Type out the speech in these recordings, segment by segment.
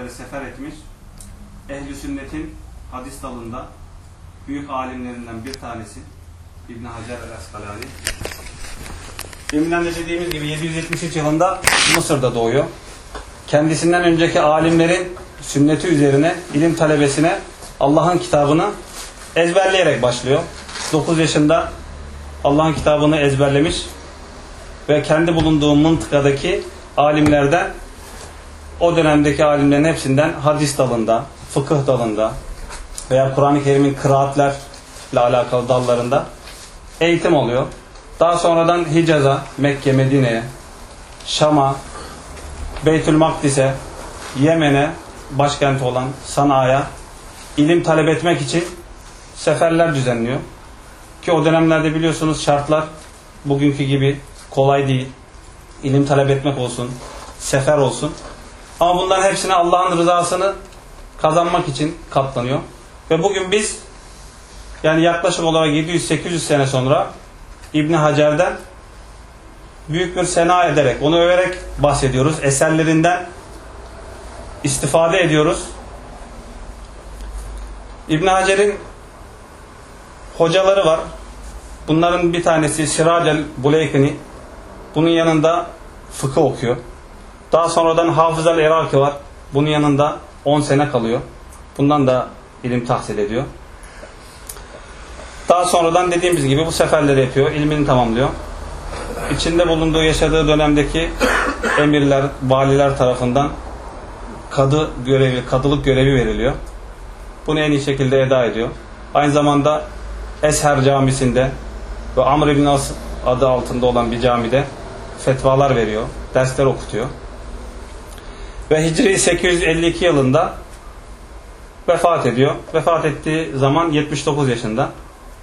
yerlere sefer etmiş. Ehli sünnetin hadis dalında büyük alimlerinden bir tanesi İbn Hacer el-Askalani. Deminden de dediğimiz gibi 773 yılında Mısır'da doğuyor. Kendisinden önceki alimlerin sünneti üzerine ilim talebesine Allah'ın kitabını ezberleyerek başlıyor. 9 yaşında Allah'ın kitabını ezberlemiş ve kendi bulunduğu mıntıkadaki alimlerden o dönemdeki alimlerin hepsinden hadis dalında, fıkıh dalında veya Kur'an-ı Kerim'in kıraatlerle alakalı dallarında eğitim oluyor. Daha sonradan Hicaz'a, Mekke, Medine'ye, Şam'a, Beytül Makdis'e, Yemen'e, başkenti olan Sana'ya ilim talep etmek için seferler düzenliyor. Ki o dönemlerde biliyorsunuz şartlar bugünkü gibi kolay değil. İlim talep etmek olsun, sefer olsun. Ama bunların hepsine Allah'ın rızasını kazanmak için katlanıyor. Ve bugün biz yani yaklaşık olarak 700-800 sene sonra İbni Hacer'den büyük bir sena ederek, onu överek bahsediyoruz. Eserlerinden istifade ediyoruz. İbn Hacer'in hocaları var. Bunların bir tanesi Siracel Buleykini. Bunun yanında fıkıh okuyor. Daha sonradan Hafız el Iraki var. Bunun yanında 10 sene kalıyor. Bundan da ilim tahsil ediyor. Daha sonradan dediğimiz gibi bu seferleri yapıyor. ilmini tamamlıyor. İçinde bulunduğu yaşadığı dönemdeki emirler, valiler tarafından kadı görevi, kadılık görevi veriliyor. Bunu en iyi şekilde eda ediyor. Aynı zamanda Esher Camisi'nde ve Amr ibn As adı altında olan bir camide fetvalar veriyor, dersler okutuyor. Ve Hicri 852 yılında vefat ediyor. Vefat ettiği zaman 79 yaşında.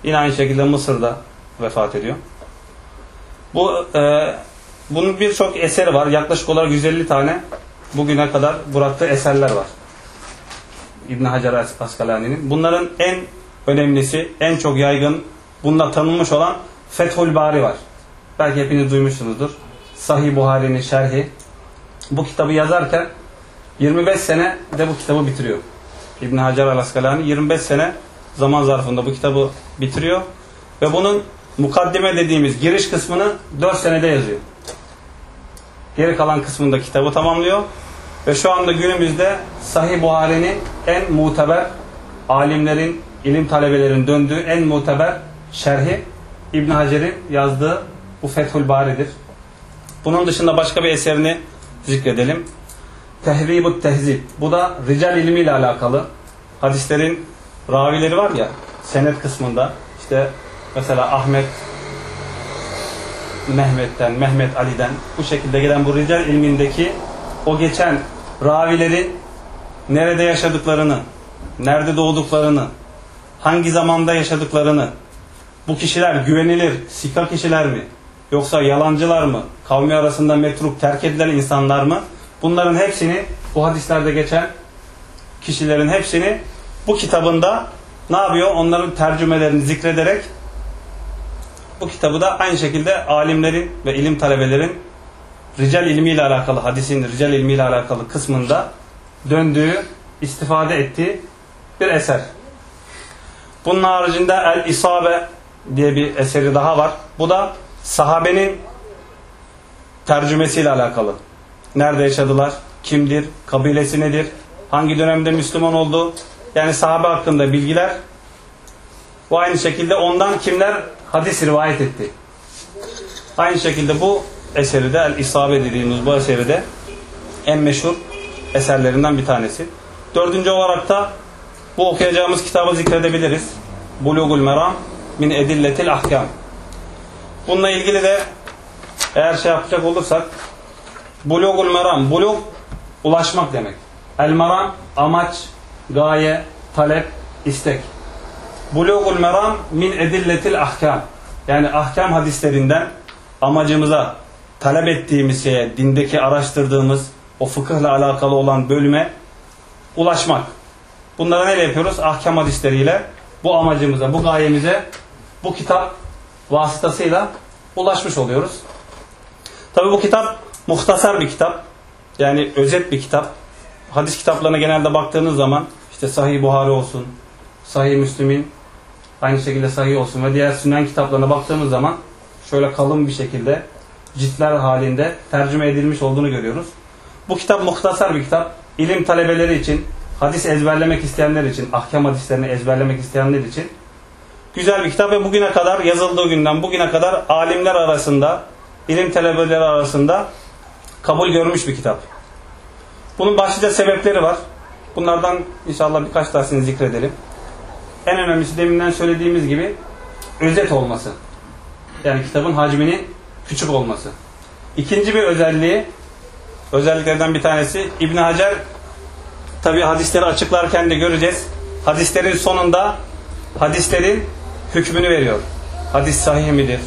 Yine aynı şekilde Mısır'da vefat ediyor. Bu e, bunun birçok eseri var. Yaklaşık olarak 150 tane bugüne kadar bıraktığı eserler var. İbn Hacer Askalani'nin. Bunların en önemlisi, en çok yaygın, bunda tanınmış olan Fethül Bari var. Belki hepiniz duymuşsunuzdur. Sahih Buhari'nin şerhi. Bu kitabı yazarken 25 sene de bu kitabı bitiriyor. İbn Hacer al-Askalani 25 sene zaman zarfında bu kitabı bitiriyor ve bunun mukaddime dediğimiz giriş kısmını 4 senede yazıyor. Geri kalan kısmında kitabı tamamlıyor ve şu anda günümüzde Sahih Buhari'nin en muteber alimlerin, ilim talebelerin döndüğü en muteber şerhi İbn Hacer'in yazdığı bu Fethül Bari'dir. Bunun dışında başka bir eserini zikredelim. Tehribut Tehzib. Bu da rical ilmiyle alakalı. Hadislerin ravileri var ya senet kısmında işte mesela Ahmet Mehmet'ten, Mehmet Ali'den bu şekilde gelen bu rical ilmindeki o geçen ravilerin nerede yaşadıklarını, nerede doğduklarını, hangi zamanda yaşadıklarını, bu kişiler güvenilir, sika kişiler mi? Yoksa yalancılar mı? Kavmi arasında metruk, terk edilen insanlar mı? Bunların hepsini, bu hadislerde geçen kişilerin hepsini bu kitabında ne yapıyor? Onların tercümelerini zikrederek bu kitabı da aynı şekilde alimlerin ve ilim talebelerin rical ilmiyle alakalı, hadisin rical ilmiyle alakalı kısmında döndüğü, istifade ettiği bir eser. Bunun haricinde El-İsabe diye bir eseri daha var. Bu da sahabenin tercümesiyle alakalı. Nerede yaşadılar? Kimdir? Kabilesi nedir? Hangi dönemde Müslüman oldu? Yani sahabe hakkında bilgiler. Bu aynı şekilde ondan kimler hadis rivayet etti. Aynı şekilde bu eseri de El-İsabe dediğimiz bu eseri de en meşhur eserlerinden bir tanesi. Dördüncü olarak da bu okuyacağımız kitabı zikredebiliriz. Bulugul Meram min Edilletil Ahkam. Bununla ilgili de eğer şey yapacak olursak Bulugul Meram, bulug ulaşmak demek. El Meram amaç, gaye, talep, istek. Bulugul Meram min Edilletil Ahkam. Yani ahkam hadislerinden amacımıza talep ettiğimiz şeye, dindeki araştırdığımız o fıkıhla alakalı olan bölüme ulaşmak. Bunları neyle yapıyoruz? Ahkam hadisleriyle bu amacımıza, bu gayemize bu kitap vasıtasıyla ulaşmış oluyoruz. Tabi bu kitap muhtasar bir kitap. Yani özet bir kitap. hadis kitaplarına genelde baktığınız zaman işte Sahih Buhari olsun, Sahih Müslim'in aynı şekilde Sahih olsun ve diğer sünnen kitaplarına baktığımız zaman şöyle kalın bir şekilde ciltler halinde tercüme edilmiş olduğunu görüyoruz. Bu kitap muhtasar bir kitap. İlim talebeleri için, hadis ezberlemek isteyenler için, ahkam hadislerini ezberlemek isteyenler için güzel bir kitap ve bugüne kadar yazıldığı günden bugüne kadar alimler arasında, ilim talebeleri arasında kabul görmüş bir kitap. Bunun başlıca sebepleri var. Bunlardan inşallah birkaç tanesini zikredelim. En önemlisi deminden söylediğimiz gibi özet olması. Yani kitabın hacminin küçük olması. İkinci bir özelliği, özelliklerden bir tanesi İbn Hacer tabi hadisleri açıklarken de göreceğiz. Hadislerin sonunda hadislerin hükmünü veriyor. Hadis sahih midir?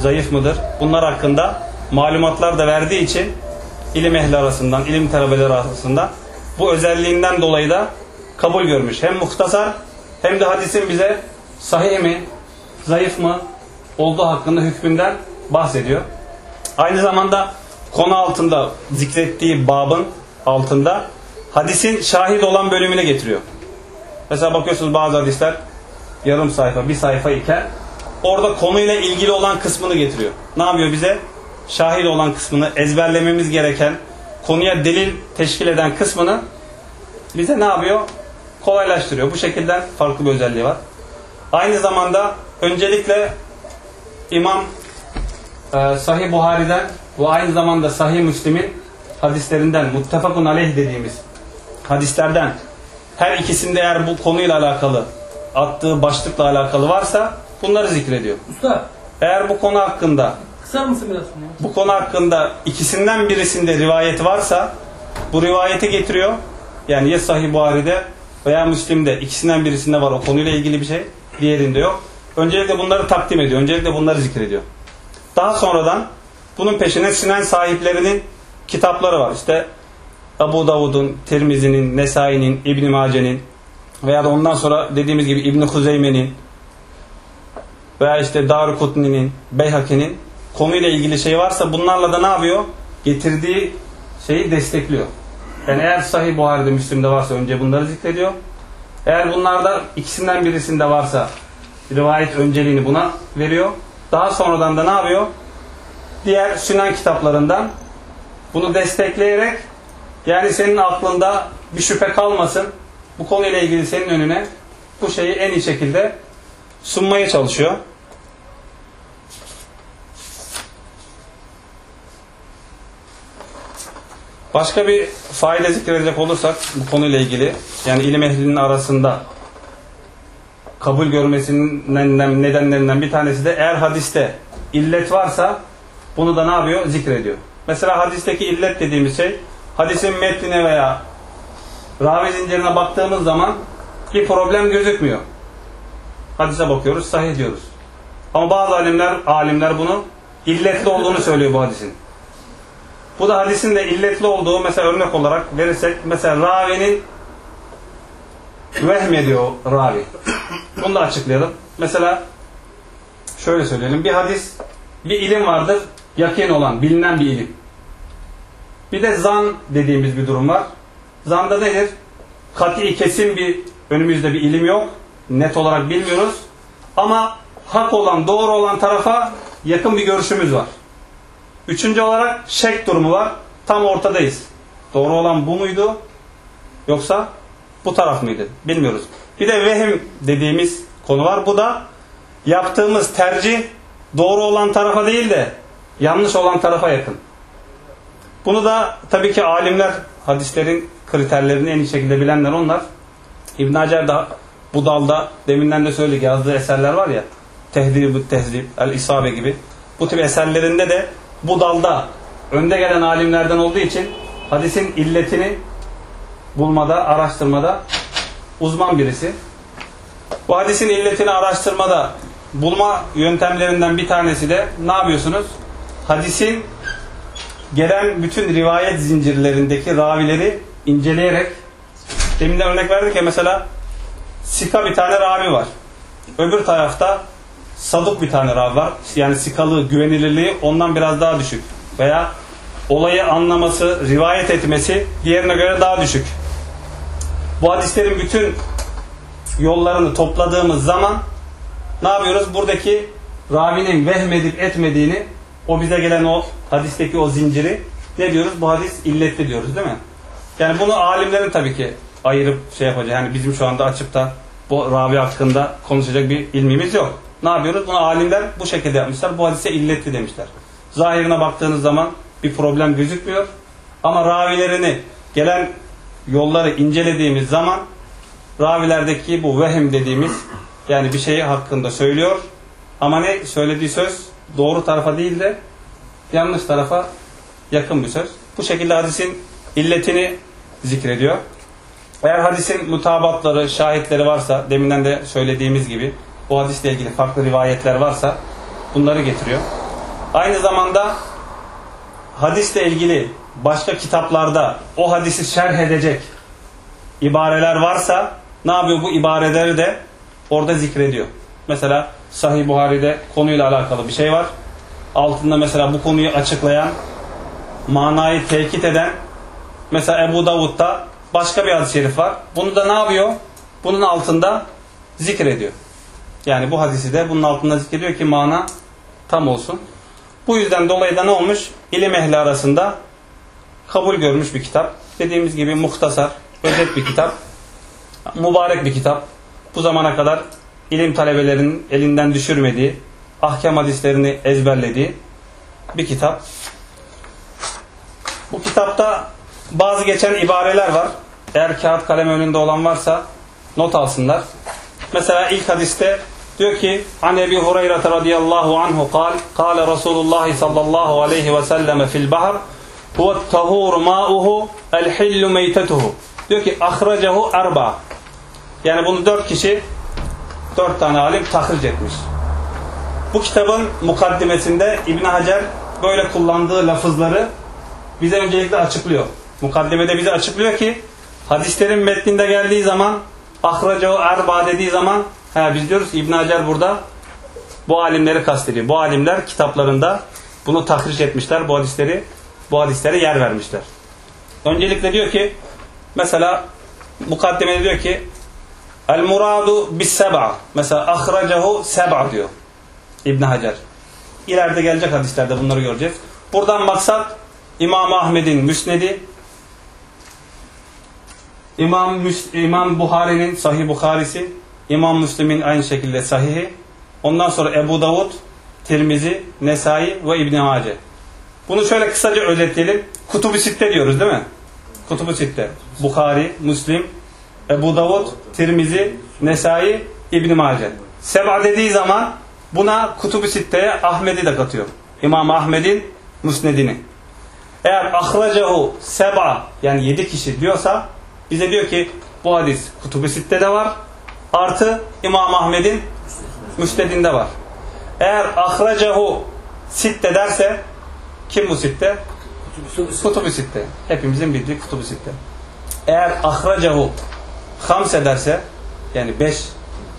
Zayıf mıdır? Bunlar hakkında malumatlar da verdiği için ilim ehli arasından, ilim talebeleri arasında bu özelliğinden dolayı da kabul görmüş. Hem muhtasar hem de hadisin bize sahih mi, zayıf mı olduğu hakkında hükmünden bahsediyor. Aynı zamanda konu altında zikrettiği babın altında hadisin şahit olan bölümüne getiriyor. Mesela bakıyorsunuz bazı hadisler yarım sayfa, bir sayfa iken orada konuyla ilgili olan kısmını getiriyor. Ne yapıyor bize? Şahit olan kısmını, ezberlememiz gereken, konuya delil teşkil eden kısmını bize ne yapıyor? Kolaylaştırıyor. Bu şekilde farklı bir özelliği var. Aynı zamanda öncelikle İmam e, Sahih Buhari'den ve aynı zamanda Sahih Müslim'in hadislerinden, muttefakun aleyh dediğimiz hadislerden her ikisinde eğer bu konuyla alakalı attığı başlıkla alakalı varsa bunları zikrediyor. Usta Eğer bu konu hakkında kısar mısın biraz bunu? bu konu hakkında ikisinden birisinde rivayet varsa bu rivayeti getiriyor. Yani ya Sahih Buhari'de veya Müslim'de ikisinden birisinde var o konuyla ilgili bir şey. Diğerinde yok. Öncelikle bunları takdim ediyor. Öncelikle bunları zikrediyor. Daha sonradan bunun peşine Sünen sahiplerinin kitapları var. İşte Abu Davud'un, Tirmizi'nin, Nesai'nin, İbn Mace'nin veya da ondan sonra dediğimiz gibi İbn Huzeyme'nin veya işte Darukutni'nin, Beyhaki'nin konuyla ilgili şey varsa bunlarla da ne yapıyor? Getirdiği şeyi destekliyor. Yani eğer Sahih Buhari'de, Müslim'de varsa önce bunları zikrediyor. Eğer bunlarda ikisinden birisinde varsa rivayet önceliğini buna veriyor. Daha sonradan da ne yapıyor? Diğer Sünan kitaplarından bunu destekleyerek yani senin aklında bir şüphe kalmasın. Bu konuyla ilgili senin önüne bu şeyi en iyi şekilde sunmaya çalışıyor. Başka bir fayda zikredecek olursak bu konuyla ilgili yani ilim ehlinin arasında kabul görmesinin nedenlerinden bir tanesi de eğer hadiste illet varsa bunu da ne yapıyor? Zikrediyor. Mesela hadisteki illet dediğimiz şey hadisin metnine veya ravi zincirine baktığımız zaman bir problem gözükmüyor. Hadise bakıyoruz, sahih diyoruz. Ama bazı alimler, alimler bunu illetli olduğunu söylüyor bu hadisin. Bu da hadisin de illetli olduğu mesela örnek olarak verirsek mesela ravinin vehmediyor ravi. Bunu da açıklayalım. Mesela şöyle söyleyelim. Bir hadis, bir ilim vardır. Yakin olan, bilinen bir ilim. Bir de zan dediğimiz bir durum var. Zanda nedir? Kat'i kesin bir önümüzde bir ilim yok. Net olarak bilmiyoruz. Ama hak olan, doğru olan tarafa yakın bir görüşümüz var. Üçüncü olarak şek durumu var. Tam ortadayız. Doğru olan bu muydu? Yoksa bu taraf mıydı? Bilmiyoruz. Bir de vehim dediğimiz konu var. Bu da yaptığımız tercih doğru olan tarafa değil de yanlış olan tarafa yakın. Bunu da tabii ki alimler hadislerin kriterlerini en iyi şekilde bilenler onlar. İbn Hacer da bu dalda deminden de söyledik yazdığı eserler var ya Tehdib-ü Tehzib, El-İsabe gibi. Bu tip eserlerinde de bu dalda önde gelen alimlerden olduğu için hadisin illetini bulmada, araştırmada uzman birisi. Bu hadisin illetini araştırmada bulma yöntemlerinden bir tanesi de ne yapıyorsunuz? Hadisin gelen bütün rivayet zincirlerindeki ravileri inceleyerek deminden örnek verdik ya mesela Sika bir tane ravi var. Öbür tarafta Sadık bir tane ravi var. Yani sikalığı, güvenilirliği ondan biraz daha düşük. Veya olayı anlaması, rivayet etmesi diğerine göre daha düşük. Bu hadislerin bütün yollarını topladığımız zaman ne yapıyoruz? Buradaki ravinin vehmedip etmediğini o bize gelen o hadisteki o zinciri ne diyoruz? Bu hadis illetli diyoruz değil mi? Yani bunu alimlerin tabii ki ayırıp şey yapacak. Yani bizim şu anda açıp da bu ravi hakkında konuşacak bir ilmimiz yok. Ne yapıyoruz? Bunu alimler bu şekilde yapmışlar. Bu hadise illetli demişler. Zahirine baktığınız zaman bir problem gözükmüyor. Ama ravilerini gelen yolları incelediğimiz zaman ravilerdeki bu vehim dediğimiz yani bir şeyi hakkında söylüyor ama ne söylediği söz doğru tarafa değil de yanlış tarafa yakın bir söz. Bu şekilde hadisin illetini zikrediyor. Eğer hadisin mutabatları, şahitleri varsa, deminden de söylediğimiz gibi o hadisle ilgili farklı rivayetler varsa bunları getiriyor. Aynı zamanda hadisle ilgili başka kitaplarda o hadisi şerh edecek ibareler varsa ne yapıyor bu ibareleri de orada zikrediyor. Mesela Sahih Buhari'de konuyla alakalı bir şey var. Altında mesela bu konuyu açıklayan, manayı tekit eden mesela Ebu Davud'da başka bir hadis-i şerif var. Bunu da ne yapıyor? Bunun altında zikrediyor. Yani bu hadisi de bunun altında zikrediyor ki mana tam olsun. Bu yüzden dolayı da ne olmuş? İlim ehli arasında kabul görmüş bir kitap. Dediğimiz gibi muhtasar, özet bir kitap. Mübarek bir kitap. Bu zamana kadar ilim talebelerinin elinden düşürmediği, ahkam hadislerini ezberlediği bir kitap. Bu kitapta bazı geçen ibareler var. Eğer kağıt kalem önünde olan varsa not alsınlar. Mesela ilk hadiste diyor ki An Ebi Hureyre radıyallahu anhu kal Kale Resulullah sallallahu aleyhi ve selleme fil bahar Huve tahur ma'uhu el hillu meytetuhu Diyor ki ahracahu erba Yani bunu dört kişi dört tane alim tahric etmiş. Bu kitabın mukaddimesinde İbn Hacer böyle kullandığı lafızları bize öncelikle açıklıyor. Mukaddimede bize açıklıyor ki hadislerin metninde geldiği zaman ahracahu erba dediği zaman he, biz diyoruz İbn Hacer burada bu alimleri kastediyor. Bu alimler kitaplarında bunu tahriş etmişler. Bu hadisleri bu hadislere yer vermişler. Öncelikle diyor ki mesela mukaddimede diyor ki El muradu bis seb'a. Mesela ahracahu seb'a diyor. İbn Hacer. İleride gelecek hadislerde bunları göreceğiz. Buradan maksat İmam Ahmed'in müsnedi, İmam, İmam Buhari'nin Sahih Buharisi, İmam Müslim'in aynı şekilde Sahihi, ondan sonra Ebu Davud, Tirmizi, Nesai ve İbn Mace. Bunu şöyle kısaca özetleyelim. Kutubu Sitte diyoruz değil mi? Kutubu Sitte. Bukhari, Müslim, Ebu Davud, Tirmizi, Nesai, İbn Mace. Seba dediği zaman buna Kutubu Sitte'ye Ahmed'i de katıyor. İmam Ahmed'in Müsnedini. Eğer ahracahu seba yani yedi kişi diyorsa bize diyor ki bu hadis Kutubu Sitte'de var. Artı İmam Ahmed'in Müsnedinde var. Eğer ahracahu sitte derse kim bu sitte? Kutubu Sitte. Hepimizin bildiği Kutubu Sitte. Eğer ahracahu hamse derse yani beş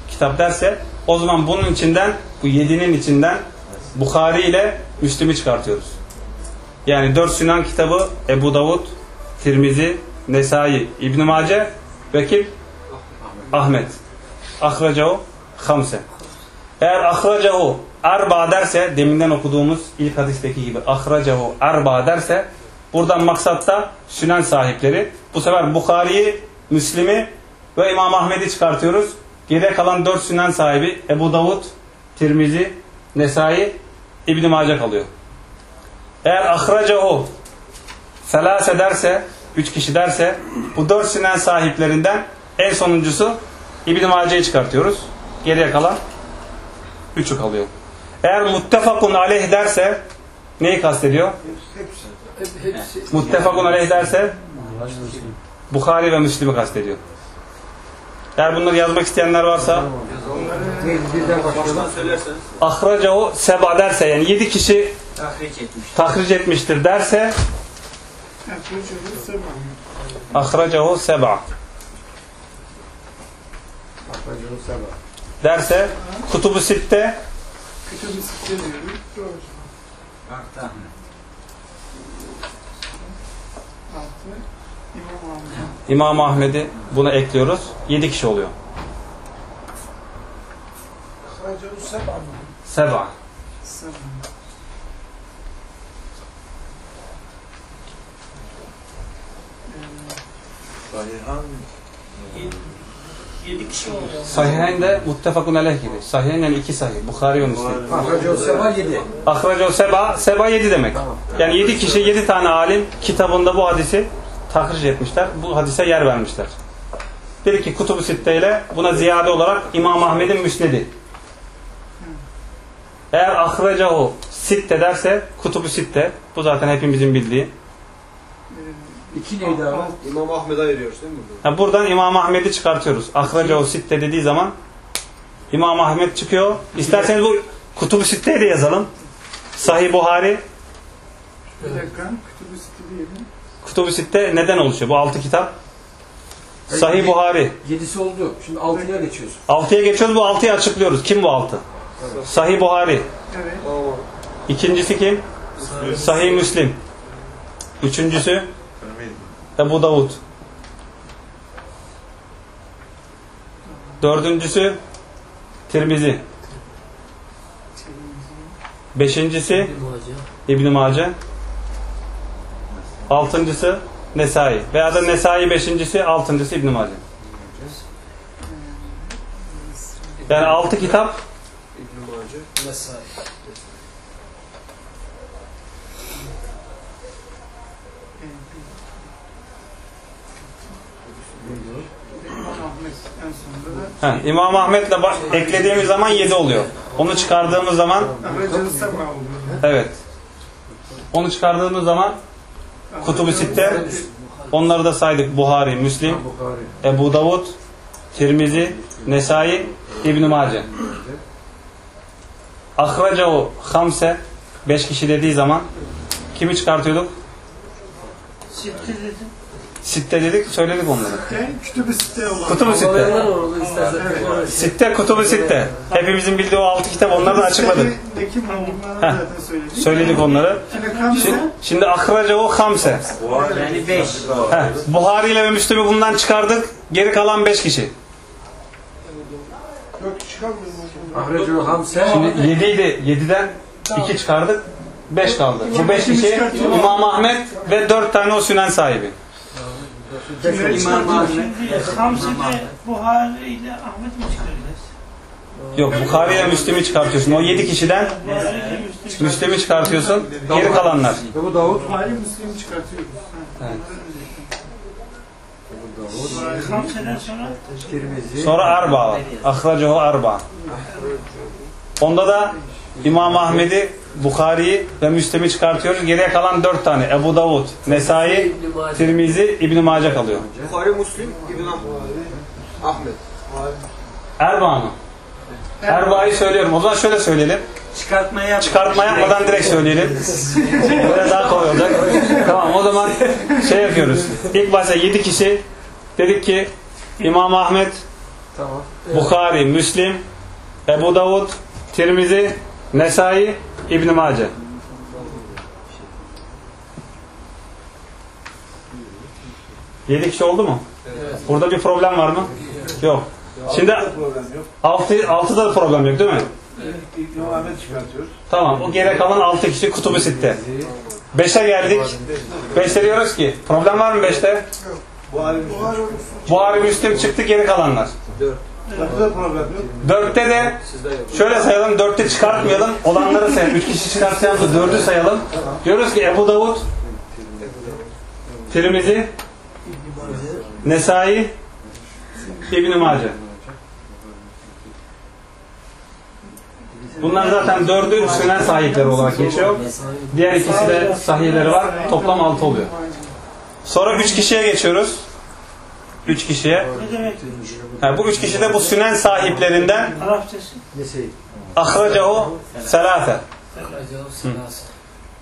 kitap derse o zaman bunun içinden bu yedinin içinden Bukhari ile Müslim'i çıkartıyoruz. Yani dört Sünan kitabı Ebu Davud, Tirmizi, Nesai, İbn Mace ve kim? Ahmet. Ahracahu hamse. Eğer ahracahu arba derse deminden okuduğumuz ilk hadisteki gibi ahracahu arba derse buradan maksatta sünen sahipleri bu sefer Bukhari'yi, Müslim'i ve İmam Ahmet'i çıkartıyoruz. Geriye kalan dört sünen sahibi Ebu Davud, Tirmizi, Nesai, İbn Mace kalıyor. Eğer ahracahu selase derse, üç kişi derse bu dört sünen sahiplerinden en sonuncusu İbn Mace'yi çıkartıyoruz. Geriye kalan üçü kalıyor. Eğer muttefakun aleyh derse neyi kastediyor? Muttefakun aleyh derse Bukhari ve Müslim'i kastediyor. Eğer bunları yazmak isteyenler varsa ahracahu seba derse yani yedi kişi tahric etmiştir derse ahracahu seba derse kutubu sitte ismi İmam Ahmet. İmam Ahmet'i buna ekliyoruz. 7 kişi oluyor. Seba? Seba. Sahihan Yedi kişi oluyor. Sahihayn de muttefakun aleyh gibi. Sahihayn yani iki sahih. Bukhari ve Müslim. Ahracu Seba 7. Ahracu Seba, Seba 7 demek. Yani 7 kişi 7 tane alim kitabında bu hadisi tahriş etmişler. Bu hadise yer vermişler. Bir ki Kutubu Sitte ile buna ziyade olarak İmam Ahmed'in müsnedi. Eğer ahracahu sitte derse Kutubu Sitte bu zaten hepimizin bildiği. 2 neydi abi? İmam Ahmet'e ayırıyoruz değil mi? burada? Ha, buradan İmam Ahmed'i çıkartıyoruz. Ahracahu sitte dediği zaman İmam Ahmed çıkıyor. İsterseniz bu Kutubu Sitte'yi de yazalım. Sahih Buhari, Bir dakika. Kütübü Siti diyelim. Kutubu Sitte neden oluşuyor? Bu altı kitap. Sahih Buhari. 7'si oldu. Şimdi 6'ya geçiyoruz. Altıya geçiyoruz. Bu altıyı açıklıyoruz. Kim bu altı? Sahih Buhari. Evet. İkincisi kim? Sahih Müslim. Üçüncüsü Ebu Davud. Dördüncüsü Tirmizi. Beşincisi İbn-i Mace. Altıncısı Nesai. Veya da Nesai beşincisi, altıncısı İbn-i Mace. Yani altı kitap İbn-i Mace. İmam Ahmet'le ba- eklediğimiz zaman 7 oluyor. Onu çıkardığımız zaman evet. Onu çıkardığımız zaman Kutubu Sitte onları da saydık. Buhari, Müslim. Ebu Davud, Tirmizi, Nesai, İbn Mace. Ahracahu hamse 5 kişi dediği zaman kimi çıkartıyorduk? Sitte dedik, söyledik onları. Kütübü Site olan. Kutubu Sitte. Sitte, Kutubu Sitte. Hepimizin bildiği o 6 kitap onları da açıkladık. Heh. zaten söyledik. Söyledik onları. Şimdi Şimdi, şimdi ahracahu hamse. Yani beş. Heh, Buhari ile ve Müslüm'ü bundan çıkardık. Geri kalan 5 kişi. Yok çıkarmıyor mu? Ahracu Hamse. Şimdi 7 idi. 7'den 2 çıkardık. 5 kaldı. Bu 5 kişi İmam Ahmet ve 4 tane o sünen sahibi. İmam Ahmet. Şimdi Hamsi'de Buhari ile Ahmet mi çıkaracağız? Yok Bukhari ile Müslim'i çıkartıyorsun. O 7 kişiden. Müslim'i çıkartıyorsun. Geri kalanlar. Ebu Davud. Buhari Müslim'i çıkartıyoruz. Evet. Sonra Arba. Ahracahu Arba. Onda da İmam Ahmet'i, Bukhari'yi ve Müslim'i çıkartıyoruz. Geriye kalan 4 tane. Ebu Davud, Nesai, Tirmizi, İbn Mace kalıyor. Bukhari Müslim İbn Ahmet. Erba mı? Erba'yı söylüyorum. O zaman şöyle söyleyelim. çıkartma yap. Çıkartma yapmadan direkt söyleyelim. Böyle daha kolay olacak. Tamam o zaman şey yapıyoruz. İlk başta 7 kişi dedik ki İmam Ahmet, Tamam. Bukhari, Müslim, Ebu Davud, Tirmizi, Nesai, İbn Mace. Yedi kişi oldu mu? Burada bir problem var mı? Yok. Şimdi altı, altıda da problem yok değil mi? Çıkartıyoruz. Tamam. O geri kalan 6 kişi kutubu sitte. 5'e geldik. 5'te diyoruz ki problem var mı 5'te? Buhari Müslim. Buhari Müslim çıktı geri kalanlar. Burada 4'te de şöyle sayalım 4'te çıkartmayalım. Olanları sayalım. 3 kişi çıkartacağımızı 4'ü sayalım. Diyoruz ki Ebu Davud Tirmizi Nesai İbn Mace. Bunlar zaten dördü sünen sahipleri olarak geçiyor. Diğer ikisi de sahihleri var. Toplam 6 oluyor. Sonra 3 kişiye geçiyoruz. 3 kişiye. Ne demek? Bu 3 kişi de bu sünen sahiplerinden ahracahu selate.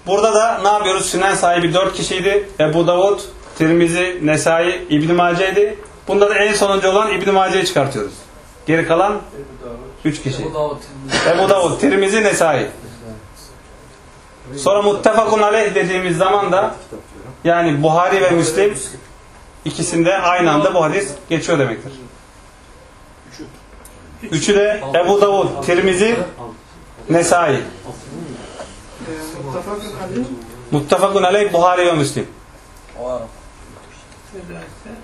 Burada da ne yapıyoruz? Sünen sahibi 4 kişiydi. Ebu Davud, Tirmizi, Nesai, İbn Mace'ydi. Bunda da en sonuncu olan İbn Mace'yi çıkartıyoruz. Geri kalan 3 kişi. Ebu Davud, Tirmizi, Nesai. Sonra muttefakun aleyh dediğimiz zaman da Yani Buhari ve Müslim ikisinde aynı anda bu hadis geçiyor demektir. Üçü de Ebu Davud, Tirmizi, Nesai. Muttafakun aleyh Buhari ve Müslim.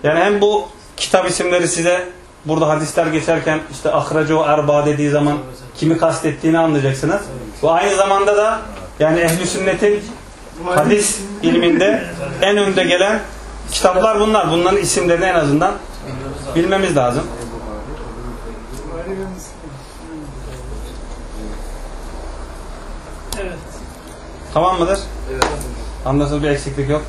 Yani hem bu kitap isimleri size burada hadisler geçerken işte ahracu erba dediği zaman kimi kastettiğini anlayacaksınız. Bu aynı zamanda da yani ehli sünnetin hadis ilminde en önde gelen kitaplar bunlar. Bunların isimlerini en azından bilmemiz lazım. Evet. Tamam mıdır? Anlaşılır bir eksiklik yok.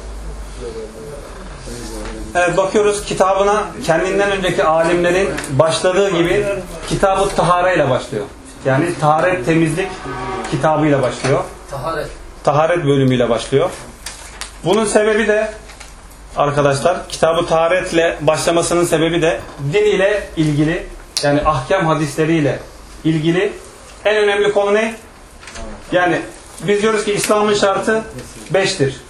Evet bakıyoruz kitabına kendinden önceki alimlerin başladığı gibi kitabı tahare ile başlıyor. Yani taharet temizlik kitabıyla başlıyor. Taharet. Taharet bölümüyle başlıyor. Bunun sebebi de arkadaşlar kitabı taharetle başlamasının sebebi de din ile ilgili yani ahkam hadisleriyle ilgili en önemli konu ne? Yani biz diyoruz ki İslam'ın şartı beştir.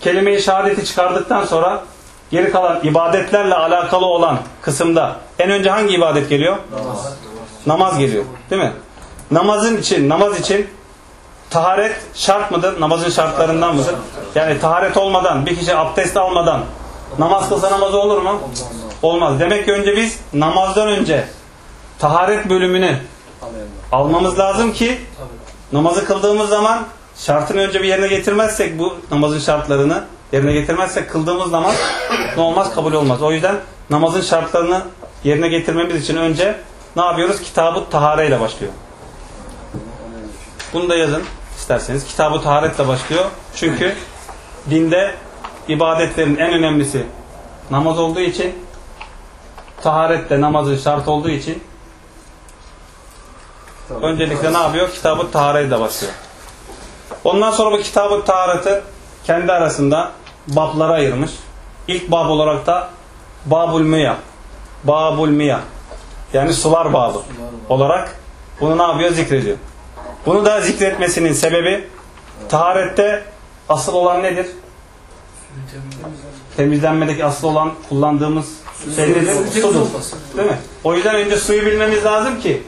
Kelime-i şehadeti çıkardıktan sonra geri kalan ibadetlerle alakalı olan kısımda en önce hangi ibadet geliyor? Namaz. Namaz geliyor. Değil mi? Namazın için, namaz için taharet şart mıdır? Namazın şartlarından mıdır? Yani taharet olmadan, bir kişi abdest almadan namaz kılsa namazı olur mu? Olmaz. Demek ki önce biz namazdan önce taharet bölümünü almamız lazım ki namazı kıldığımız zaman şartını önce bir yerine getirmezsek bu namazın şartlarını yerine getirmezsek kıldığımız namaz ne olmaz? Kabul olmaz. O yüzden namazın şartlarını yerine getirmemiz için önce ne yapıyoruz? Kitabı tahare ile başlıyor. Bunu da yazın isterseniz. Kitabı taharetle başlıyor. Çünkü dinde ibadetlerin en önemlisi namaz olduğu için taharet de namazın şart olduğu için öncelikle ne yapıyor? Kitabı taharetle başlıyor. Ondan sonra bu kitabı tahareti kendi arasında bablara ayırmış. İlk bab olarak da Babul Miya. Babul Miya. Yani sular babı olarak bunu ne yapıyor? Zikrediyor. Bunu da zikretmesinin sebebi taharette asıl olan nedir? Temizlenmedeki asıl olan kullandığımız şey nedir? Sudur. Değil mi? O yüzden önce suyu bilmemiz lazım ki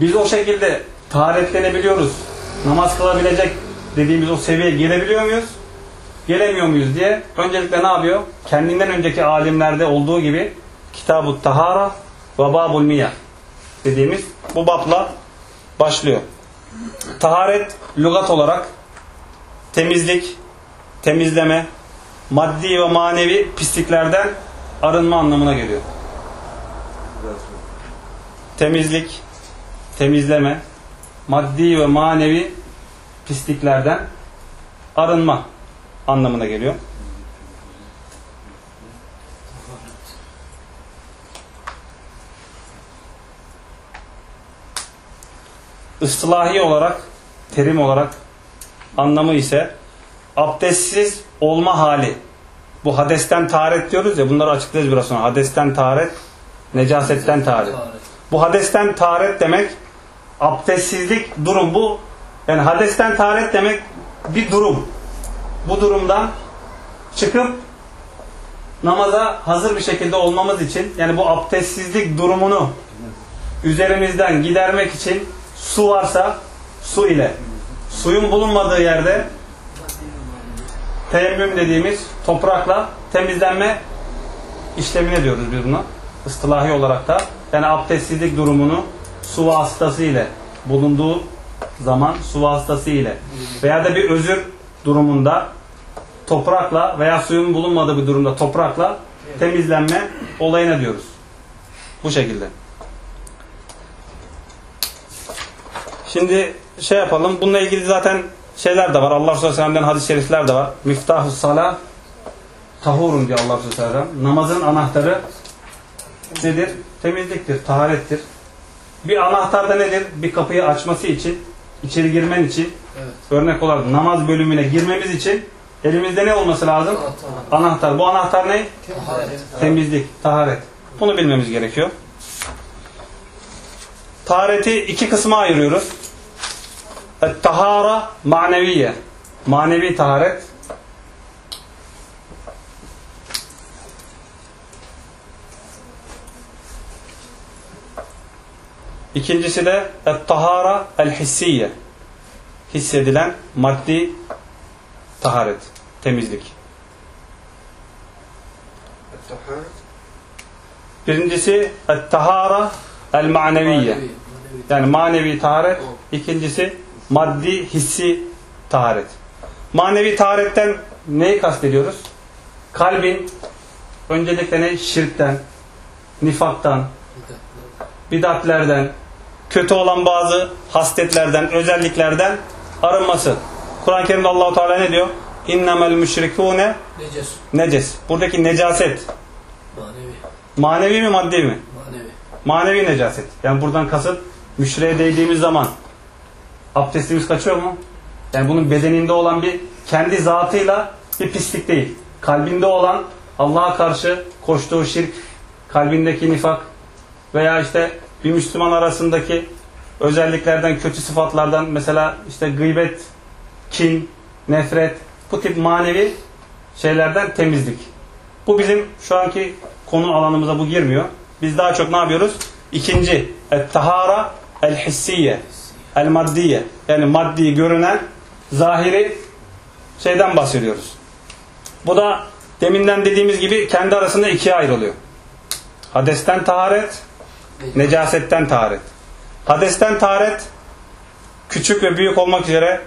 biz o şekilde taharetlenebiliyoruz. Namaz kılabilecek dediğimiz o seviyeye gelebiliyor muyuz? Gelemiyor muyuz diye öncelikle ne yapıyor? Kendinden önceki alimlerde olduğu gibi Kitab-ı Tahara ve Babul Miyah dediğimiz bu babla başlıyor. Taharet lügat olarak temizlik, temizleme, maddi ve manevi pisliklerden arınma anlamına geliyor. Temizlik, temizleme, maddi ve manevi pisliklerden arınma anlamına geliyor. Islahi olarak, terim olarak anlamı ise abdestsiz olma hali. Bu hadesten taharet diyoruz ya bunları açıklayacağız biraz sonra. Hadesten taharet, necasetten taharet. Bu hadesten taharet demek abdestsizlik durum bu. Yani hadesten taharet demek bir durum. Bu durumdan çıkıp namaza hazır bir şekilde olmamız için yani bu abdestsizlik durumunu üzerimizden gidermek için su varsa su ile suyun bulunmadığı yerde teyemmüm dediğimiz toprakla temizlenme işlemine diyoruz biz buna. Istilahi olarak da yani abdestsizlik durumunu su vasıtası ile bulunduğu zaman su vasıtası ile veya da bir özür durumunda toprakla veya suyun bulunmadığı bir durumda toprakla temizlenme olayına diyoruz. Bu şekilde. Şimdi şey yapalım. Bununla ilgili zaten şeyler de var. Allah Resulü Aleyhisselam'dan hadis-i şerifler de var. Miftahü salah tahurun diyor Allah Resulü Aleyhisselam. Namazın anahtarı nedir? Temizliktir, taharettir. Bir anahtar da nedir? Bir kapıyı açması için, içeri girmen için, örnek olarak namaz bölümüne girmemiz için elimizde ne olması lazım? Anahtar. Bu anahtar ne? Temizlik, taharet. Bunu bilmemiz gerekiyor. Tahareti iki kısma ayırıyoruz. Tahara maneviye. Manevi taharet. İkincisi de tahara el hissiye. Hissedilen maddi taharet, temizlik. Birincisi tahara et-tahara el-maneviye. Yani manevi taharet. İkincisi maddi hissi taharet. Manevi taharetten neyi kastediyoruz? Kalbin öncelikle ne? Şirkten, nifaktan, bidatlerden, kötü olan bazı hasletlerden, özelliklerden arınması. Kur'an-ı Kerim'de Allahu Teala ne diyor? İnnemel müşrikûne Neces. neces. Buradaki necaset Manevi. manevi mi maddi mi? Manevi. Manevi necaset. Yani buradan kasıt müşriğe değdiğimiz zaman abdestimiz kaçıyor mu? Yani bunun bedeninde olan bir kendi zatıyla bir pislik değil. Kalbinde olan Allah'a karşı koştuğu şirk, kalbindeki nifak veya işte bir Müslüman arasındaki özelliklerden, kötü sıfatlardan mesela işte gıybet, kin, nefret bu tip manevi şeylerden temizlik. Bu bizim şu anki konu alanımıza bu girmiyor. Biz daha çok ne yapıyoruz? İkinci, et-tahara el-hissiye. Yani maddi görünen, zahiri şeyden bahsediyoruz. Bu da deminden dediğimiz gibi kendi arasında ikiye ayrılıyor. Hadesten taharet, necasetten taharet. Hadesten taharet küçük ve büyük olmak üzere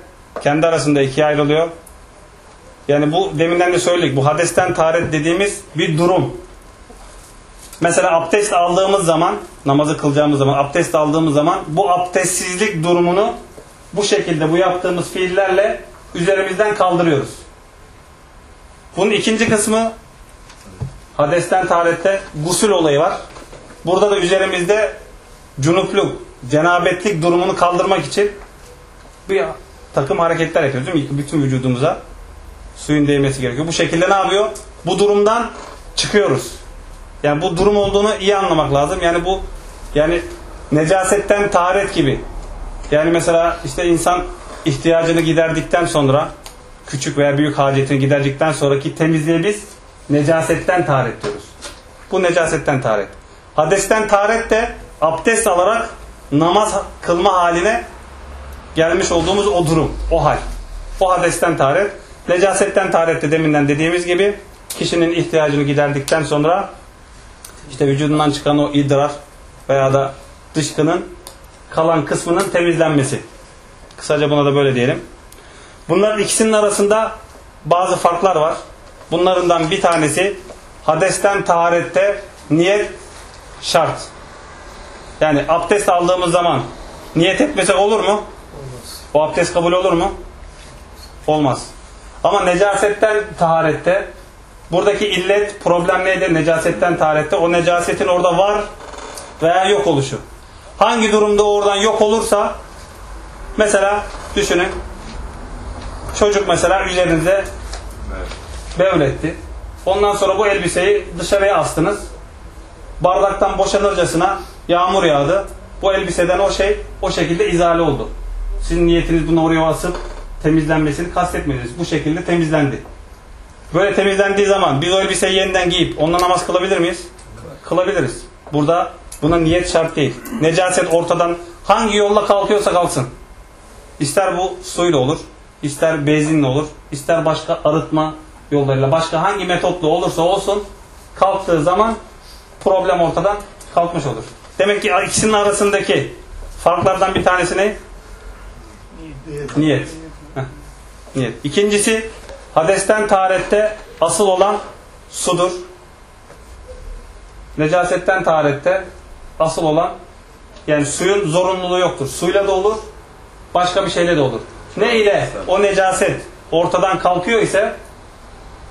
kendi arasında ikiye ayrılıyor. Yani bu deminden de söyledik. Bu hadesten taharet dediğimiz bir durum. Mesela abdest aldığımız zaman, namazı kılacağımız zaman, abdest aldığımız zaman bu abdestsizlik durumunu bu şekilde bu yaptığımız fiillerle üzerimizden kaldırıyoruz. Bunun ikinci kısmı hadesten taharette gusül olayı var. Burada da üzerimizde cunupluk, cenabetlik durumunu kaldırmak için bir takım hareketler yapıyoruz değil mi? Bütün vücudumuza suyun değmesi gerekiyor. Bu şekilde ne yapıyor? Bu durumdan çıkıyoruz. Yani bu durum olduğunu iyi anlamak lazım. Yani bu yani necasetten taharet gibi. Yani mesela işte insan ihtiyacını giderdikten sonra küçük veya büyük hacetini giderdikten sonraki temizliğe biz necasetten taharet diyoruz. Bu necasetten taharet. Hadesten taharet de abdest alarak namaz kılma haline gelmiş olduğumuz o durum, o hal. O hadesten taharet. Necasetten taharet de deminden dediğimiz gibi kişinin ihtiyacını giderdikten sonra işte vücudundan çıkan o idrar veya da dışkının kalan kısmının temizlenmesi. Kısaca buna da böyle diyelim. Bunların ikisinin arasında bazı farklar var. Bunlarından bir tanesi hadesten taharette niyet şart. Yani abdest aldığımız zaman niyet etmesek olur mu? Olmaz. O abdest kabul olur mu? Olmaz. Ama necasetten taharette buradaki illet problem neydi? Necasetten taharette o necasetin orada var veya yok oluşu. Hangi durumda oradan yok olursa mesela düşünün çocuk mesela üzerinize bevletti. Ondan sonra bu elbiseyi dışarıya astınız. Bardaktan boşanırcasına yağmur yağdı. Bu elbiseden o şey o şekilde izale oldu. Sizin niyetiniz bunu oraya asıp temizlenmesini kastetmediniz. Bu şekilde temizlendi. Böyle temizlendiği zaman biz o elbiseyi yeniden giyip onunla namaz kılabilir miyiz? Kılabiliriz. Burada buna niyet şart değil. Necaset ortadan hangi yolla kalkıyorsa kalksın. İster bu suyla olur, ister bezinle olur, ister başka arıtma yollarıyla, başka hangi metotla olursa olsun kalktığı zaman problem ortadan kalkmış olur. Demek ki ikisinin arasındaki farklardan bir tanesi ne? Niyet. Heh, Niyet. İkincisi hadesten taharette asıl olan sudur. Necasetten taharette asıl olan yani suyun zorunluluğu yoktur. Suyla da olur, başka bir şeyle de olur. Ne ile o necaset ortadan kalkıyor ise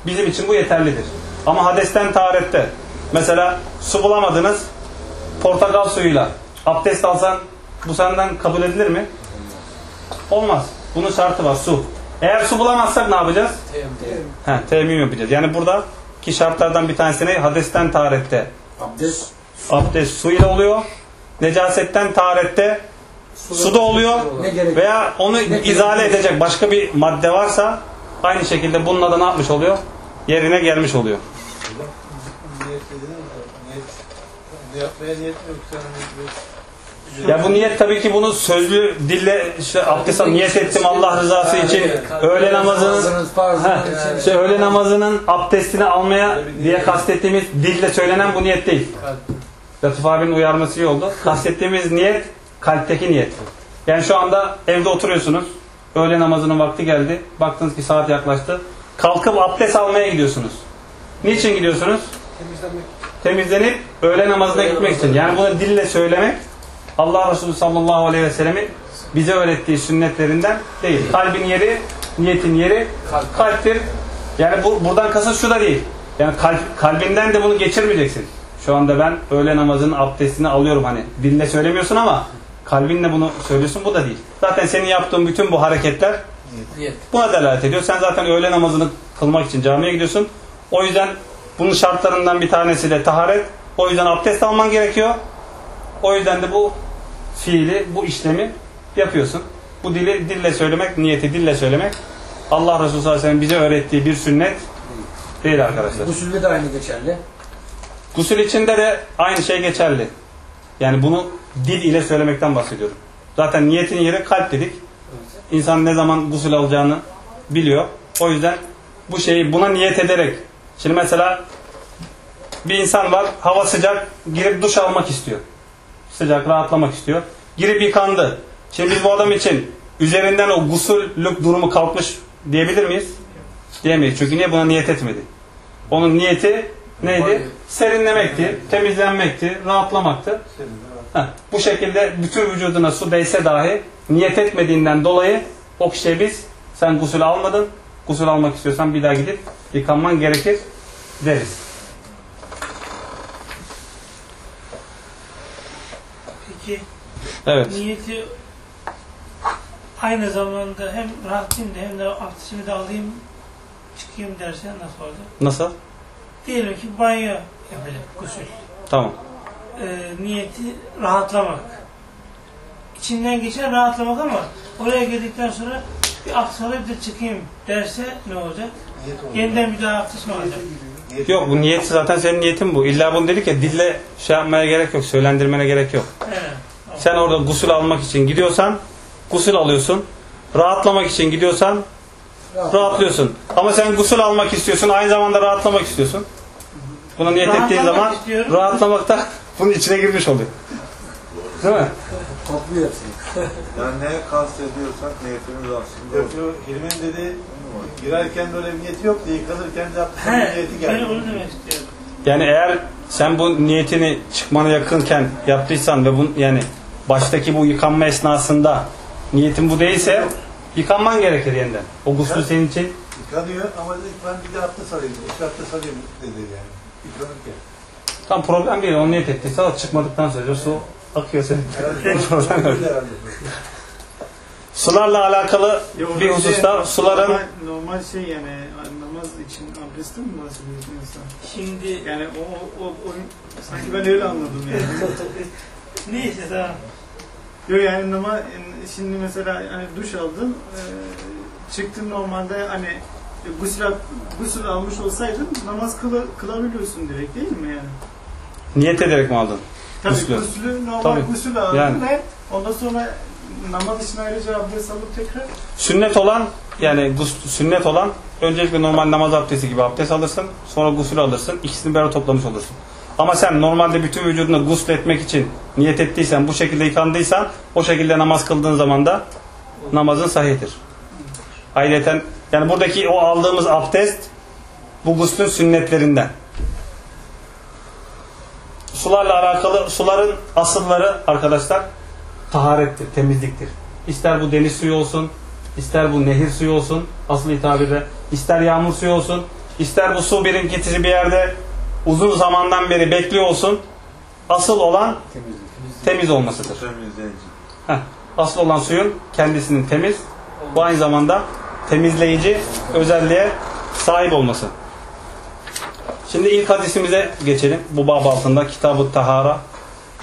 bizim için bu yeterlidir. Ama hadesten taharette mesela su bulamadınız portakal suyuyla abdest alsan bu senden kabul edilir mi? Olmaz. Bunun şartı var su. Eğer su bulamazsak ne yapacağız? Teyemmüm. He, teyemmüm yapacağız. Yani burada ki şartlardan bir tanesi ne? Hadesten taharette Abdest. abdest su ile oluyor. Necasetten taharette su da oluyor. Ne? Veya onu izale edecek başka bir madde varsa aynı şekilde bununla da ne yapmış oluyor? Yerine gelmiş oluyor. Niyet? Niyet. Ne yapmaya niyet mi yoksa hani niyet Ya bu niyet tabii ki bunu sözlü dille işte abdest al, niyet ettim Allah rızası için öğle namazının Ha, işte öğle namazının abdestini almaya diye kastettiğimiz dille söylenen bu niyet değil. Latif abinin uyarması iyi oldu. Kastettiğimiz niyet kalpteki niyet. Yani şu anda evde oturuyorsunuz. Öğle namazının vakti geldi. Baktınız ki saat yaklaştı. Kalkıp abdest almaya gidiyorsunuz. Niçin gidiyorsunuz? Temizlenip öğle namazına gitmek için. Yani bunu dille söylemek Allah Resulü sallallahu aleyhi ve sellemin bize öğrettiği sünnetlerinden değil. Kalbin yeri, niyetin yeri kalptir. Yani bu, buradan kasıt şu da değil. Yani kalp, kalbinden de bunu geçirmeyeceksin. Şu anda ben öğle namazının abdestini alıyorum hani. Dille söylemiyorsun ama kalbinle bunu söylüyorsun bu da değil. Zaten senin yaptığın bütün bu hareketler Niyet. buna delalet ediyor. Sen zaten öğle namazını kılmak için camiye gidiyorsun. O yüzden bunun şartlarından bir tanesi de taharet. O yüzden abdest alman gerekiyor. O yüzden de bu fiili, bu işlemi yapıyorsun. Bu dili dille söylemek, niyeti dille söylemek Allah Resulü sallallahu aleyhi ve sellem bize öğrettiği bir sünnet değil arkadaşlar. Usulde de aynı geçerli. Gusül içinde de aynı şey geçerli. Yani bunu dil ile söylemekten bahsediyorum. Zaten niyetin yeri kalp dedik. İnsan ne zaman gusül alacağını biliyor. O yüzden bu şeyi buna niyet ederek şimdi mesela bir insan var hava sıcak girip duş almak istiyor. Sıcak rahatlamak istiyor. Girip yıkandı. Şimdi biz bu adam için üzerinden o gusüllük durumu kalkmış diyebilir miyiz? Diyemeyiz. Çünkü niye buna niyet etmedi? Onun niyeti neydi? Serinlemekti, temizlenmekti, rahatlamaktı. Heh, bu şekilde bütün vücuduna su değse dahi niyet etmediğinden dolayı o kişiye biz sen gusül almadın, gusül almak istiyorsan bir daha gidip yıkanman gerekir deriz. Peki Evet. niyeti aynı zamanda hem rahatlayayım da hem de abdestimi de alayım çıkayım dersen nasıl olacak? Nasıl? Diyelim ki banyo yapacak gusül. Tamam. Ee, niyeti rahatlamak. İçinden geçen rahatlamak ama oraya girdikten sonra bir abdest alayım da çıkayım derse ne olacak? Yeniden bir daha abdest mi alacak? Yok bu niyet zaten senin niyetin bu. İlla bunu dedik ya dille şey yapmaya gerek yok, söylendirmene gerek yok. Evet. Sen orada gusül almak için gidiyorsan gusül alıyorsun. Rahatlamak için gidiyorsan rahatlıyorsun. Ama sen gusül almak istiyorsun, aynı zamanda rahatlamak istiyorsun. Buna niyet ettiğin Rahatlamak zaman istiyorum. rahatlamak da bunun içine girmiş oluyor. Değil mi? Topluyor. Yani ne kastediyorsak niyetimiz aslında Yok yok Hilmi'nin dediği girerken böyle bir niyeti yok diye yıkanırken de He, niyeti ben geldi. onu demek istiyorum. Yani eğer sen bu niyetini çıkmana yakınken yaptıysan ve bu yani baştaki bu yıkanma esnasında niyetin bu değilse yıkanman gerekir yeniden. O gusül senin için Yıkanıyor ama dedi ben bir de abdest alayım. İki abdest alayım dedi yani. Yıkanırken. tam problem değil. O niyet ettiyse çıkmadıktan sonra su akıyor senin. Herhalde. Sularla alakalı Ya bir hususta şey, suların normal, normal şey yani namaz için abdestten mi bahsediyorsun insan? Şimdi Yani o, o, o, o sanki ben öyle anladım yani. neyse tamam. Yok yani normal şimdi mesela hani duş aldın e, çıktın normalde hani gusül, gusül almış olsaydın namaz kıla, kılabiliyorsun direkt değil mi yani? niyet ederek mi aldın? Tabii Gusülü. gusülü normal Tabii. gusül aldın Yani. ve ondan sonra namaz için ayrıca abdest alıp tekrar Sünnet olan yani sünnet olan öncelikle normal namaz abdesti gibi abdest alırsın. Sonra gusül alırsın. İkisini beraber toplamış olursun. Ama sen normalde bütün vücudunu gusül etmek için niyet ettiysen, bu şekilde yıkandıysan o şekilde namaz kıldığın zaman da namazın sahihtir. Ayrıca yani buradaki o aldığımız abdest bu guslün sünnetlerinden. Sularla alakalı suların asılları arkadaşlar taharettir, temizliktir. İster bu deniz suyu olsun, ister bu nehir suyu olsun, asıl hitabıyla, ister yağmur suyu olsun, ister bu su birinkitici bir yerde uzun zamandan beri bekliyor olsun, asıl olan temiz olmasıdır. Heh, asıl olan suyun kendisinin temiz, bu aynı zamanda temizleyici özelliğe sahip olması. Şimdi ilk hadisimize geçelim. Bu bab altında Kitab-ı Tahara,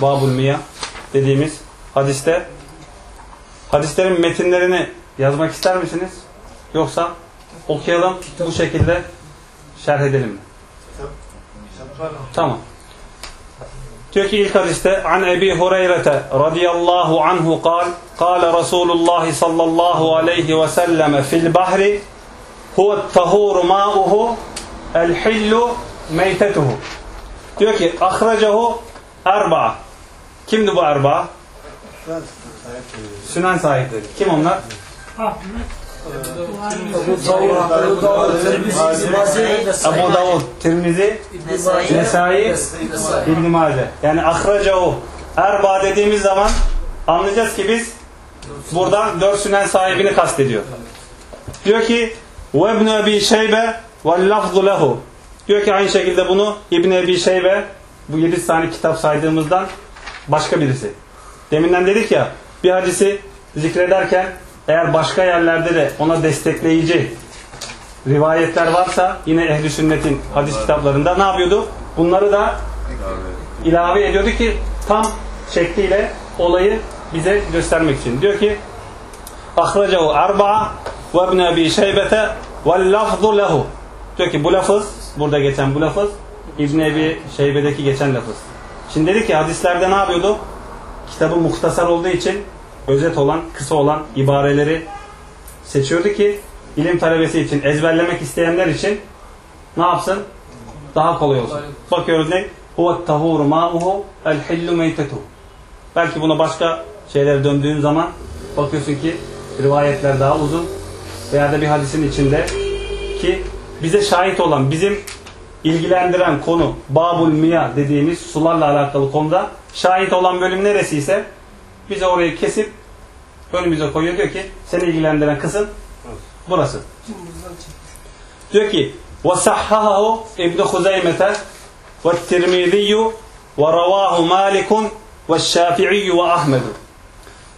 Babul Miyah dediğimiz hadiste hadislerin metinlerini yazmak ister misiniz? Yoksa okuyalım bu şekilde şerh edelim mi? Tamam. Diyor ki ilk hadiste an Ebi Hureyre'te radıyallahu anhu kal kâle Resulullah sallallahu aleyhi ve selleme fil bahri huve tahuru ma'uhu el hillu meytetuhu. Diyor ki ahracahu erba. Kimdi bu erba? Sünen sahipleri. Kim onlar? Ahmet, Ebu Davud, Tirmizi, Nesai. Ebu Davud, Tirmizi, Nesai. Nesai, Nesai. İbn Mace. Yani ahracahu erba dediğimiz zaman anlayacağız ki biz buradan dört sünen sahibini kastediyor. Diyor ki ve ibn Ebi Şeybe ve lafzu lehu. Diyor ki aynı şekilde bunu İbn Ebi Şeybe bu yedi tane kitap saydığımızdan başka birisi. Deminden dedik ya bir hadisi zikrederken eğer başka yerlerde de ona destekleyici rivayetler varsa yine ehli sünnetin hadis kitaplarında ne yapıyordu? Bunları da ilave ediyordu ki tam şekliyle olayı bize göstermek için. Diyor ki ahracahu arba'a ve ibn Ebi Şeybete ve lehu. Diyor ki bu lafız, burada geçen bu lafız İbn Ebi Şeybe'deki geçen lafız. Şimdi dedi ki hadislerde ne yapıyordu? Kitabı muhtasar olduğu için özet olan, kısa olan ibareleri seçiyordu ki ilim talebesi için, ezberlemek isteyenler için ne yapsın? Daha kolay olsun. Bakıyoruz ne? Huve tahuru ma'uhu el hillu meytetuhu. Belki buna başka şeylere döndüğün zaman bakıyorsun ki rivayetler daha uzun veya da bir hadisin içinde ki bize şahit olan, bizim ilgilendiren konu Babul Miya dediğimiz sularla alakalı konuda şahit olan bölüm neresiyse bize orayı kesip önümüze koyuyor diyor ki seni ilgilendiren kısım burası. Diyor ki وَصَحَّهَهُ İbn Huzeyme'te وَالتِّرْمِذِيُّ وَرَوَاهُ مَالِكٌ وَالشَّافِعِيُّ وَأَحْمَدُ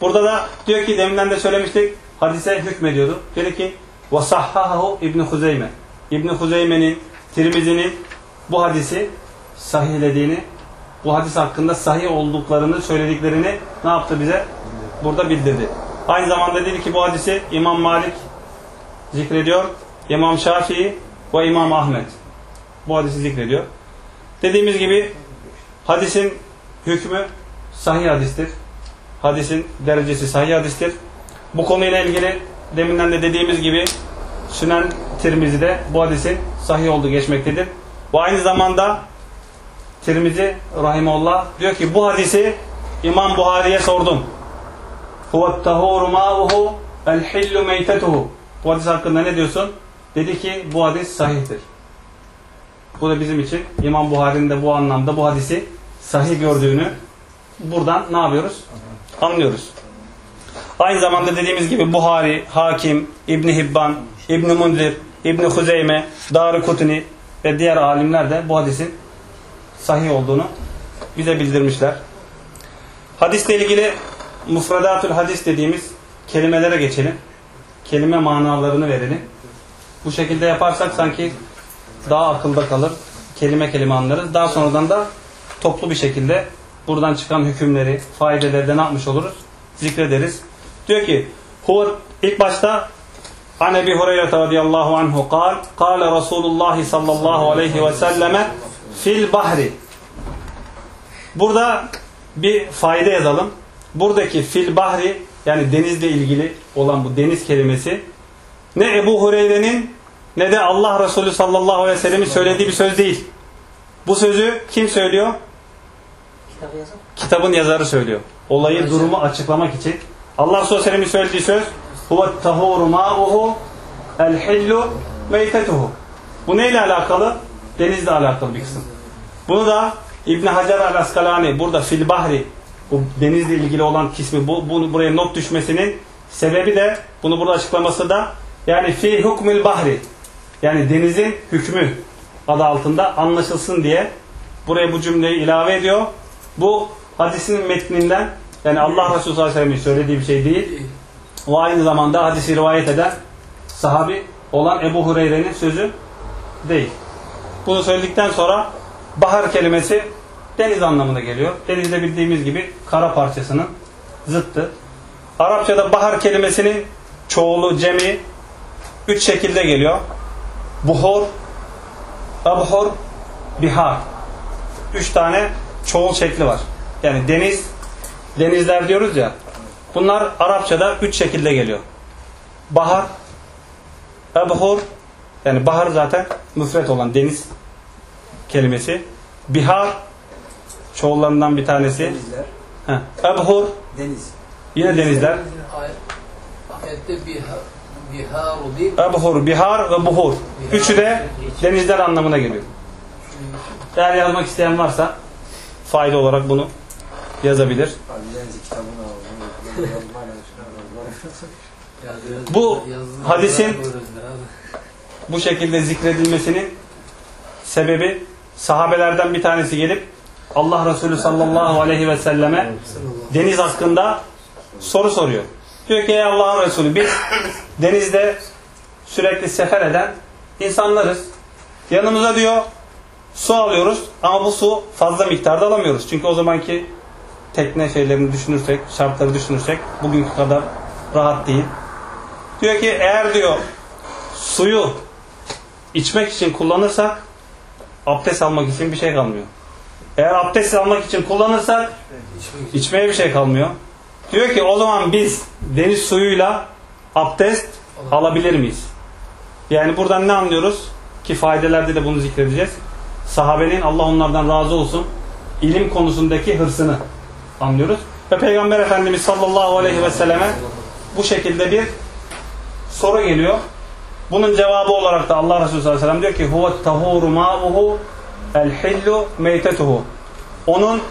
Burada da diyor ki deminden de söylemiştik hadise hükmediyordu. Dedi ki وَصَحَّهَهُ İbn Huzeyme İbn Huzeyme'nin Tirmizi'nin bu hadisi sahihlediğini bu hadis hakkında sahih olduklarını söylediklerini ne yaptı bize? Burada bildirdi. Aynı zamanda dedi ki bu hadisi İmam Malik zikrediyor. İmam Şafii ve İmam Ahmet. Bu hadisi zikrediyor. Dediğimiz gibi hadisin hükmü sahih hadistir. Hadisin derecesi sahih hadistir. Bu konuyla ilgili deminden de dediğimiz gibi Sünen Tirmizi'de bu hadisin sahih olduğu geçmektedir. Ve aynı zamanda Tirmizi Rahimullah diyor ki bu hadisi İmam Buhari'ye sordum. Huve tahuru ma'uhu el meytetuhu. Bu hadis hakkında ne diyorsun? Dedi ki bu hadis sahihtir. Bu da bizim için İmam Buhari'nin de bu anlamda bu hadisi sahih gördüğünü buradan ne yapıyoruz? Anlıyoruz. Aynı zamanda dediğimiz gibi Buhari, Hakim, İbni Hibban, İbni Munzir, İbni Huzeyme, Darı Kutuni ve diğer alimler de bu hadisin sahih olduğunu bize bildirmişler. Hadisle ilgili mufredatül hadis dediğimiz kelimelere geçelim. Kelime manalarını verelim. Bu şekilde yaparsak sanki daha akılda kalır. Kelime kelime anlarız. Daha sonradan da toplu bir şekilde buradan çıkan hükümleri, faydeleri de ne yapmış oluruz? Zikrederiz. Diyor ki ilk başta An Ebi Hureyre radıyallahu anhu kal Kale Resulullah sallallahu aleyhi ve selleme fil bahri Burada bir fayda yazalım. Buradaki fil bahri yani denizle ilgili olan bu deniz kelimesi ne Ebu Hureyre'nin ne de Allah Resulü sallallahu aleyhi ve sellemin söylediği bir söz değil. Bu sözü kim söylüyor? Kitabın yazarı söylüyor. Olayı, durumu açıklamak için. Allah Resulü Sellem'in söylediği söz huve tahuru ma'uhu el hillu meytetuhu. Bu neyle alakalı? Denizle alakalı bir kısım. Bunu da İbn Hacer el Askalani burada fil bahri bu denizle ilgili olan kısmı bu, bunu buraya not düşmesinin sebebi de bunu burada açıklaması da yani fi hukmil bahri yani denizin hükmü adı altında anlaşılsın diye buraya bu cümleyi ilave ediyor. Bu hadisin metninden yani Allah Resulü sallallahu aleyhi ve sellem'in söylediği bir şey değil. O aynı zamanda hadisi rivayet eden sahabi olan Ebu Hureyre'nin sözü değil. Bunu söyledikten sonra bahar kelimesi deniz anlamına geliyor. Denizde bildiğimiz gibi kara parçasının zıttı. Arapçada bahar kelimesinin çoğulu cemi üç şekilde geliyor. Buhur, abhur, bihar. Üç tane çoğul şekli var. Yani deniz, denizler diyoruz ya. Bunlar Arapçada üç şekilde geliyor. Bahar, ebhur, yani bahar zaten müfret olan deniz kelimesi. Bihar, çoğullarından bir tanesi. Denizler. Heh, Ebhur, Deniz. yine denizler. Ay- Ayette biha, biharu değil. Ebhur, bihar ve buhur. Üçü de denizler anlamına geliyor. Eğer yazmak isteyen varsa fayda olarak bunu yazabilir. Abi Deniz kitabını aldım. Bu hadisin- Bu şekilde zikredilmesinin sebebi sahabelerden bir tanesi gelip Allah Resulü sallallahu aleyhi ve selleme deniz hakkında soru soruyor. Diyor ki ey Allah'ın Resulü biz denizde sürekli sefer eden insanlarız. Yanımıza diyor su alıyoruz ama bu su fazla miktarda alamıyoruz. Çünkü o zamanki tekne şeylerini düşünürsek, şartları düşünürsek bugünkü kadar rahat değil. Diyor ki eğer diyor suyu içmek için kullanırsak abdest almak için bir şey kalmıyor. Eğer abdest almak için kullanırsak içmeye bir şey kalmıyor. Diyor ki o zaman biz deniz suyuyla abdest alabilir miyiz? Yani buradan ne anlıyoruz? Ki faydelerde de bunu zikredeceğiz. Sahabenin Allah onlardan razı olsun ilim konusundaki hırsını anlıyoruz. Ve Peygamber Efendimiz sallallahu aleyhi ve selleme bu şekilde bir soru geliyor. Bunun cevabı olarak da Allah Resulü sallallahu aleyhi ve sellem diyor ki huve tahuru ma'uhu el hillu meytetuhu. Onun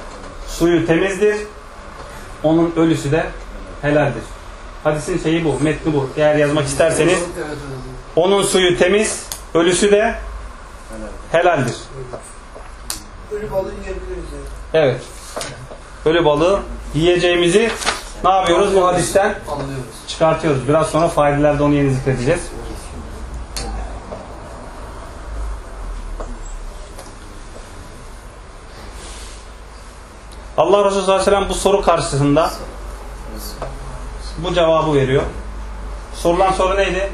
suyu temizdir. Onun ölüsü de helaldir. Hadisin şeyi bu, metni bu. Eğer yazmak isterseniz onun suyu temiz, ölüsü de helaldir. Ölü balığı yiyebiliriz. Evet. Ölü balığı yiyeceğimizi ne yapıyoruz bu hadisten? Anlıyoruz. Çıkartıyoruz. Biraz sonra faydelerde onu yeni zikredeceğiz. Allah Resulü sallallahu aleyhi ve sellem bu soru karşısında bu cevabı veriyor. Sorulan soru neydi?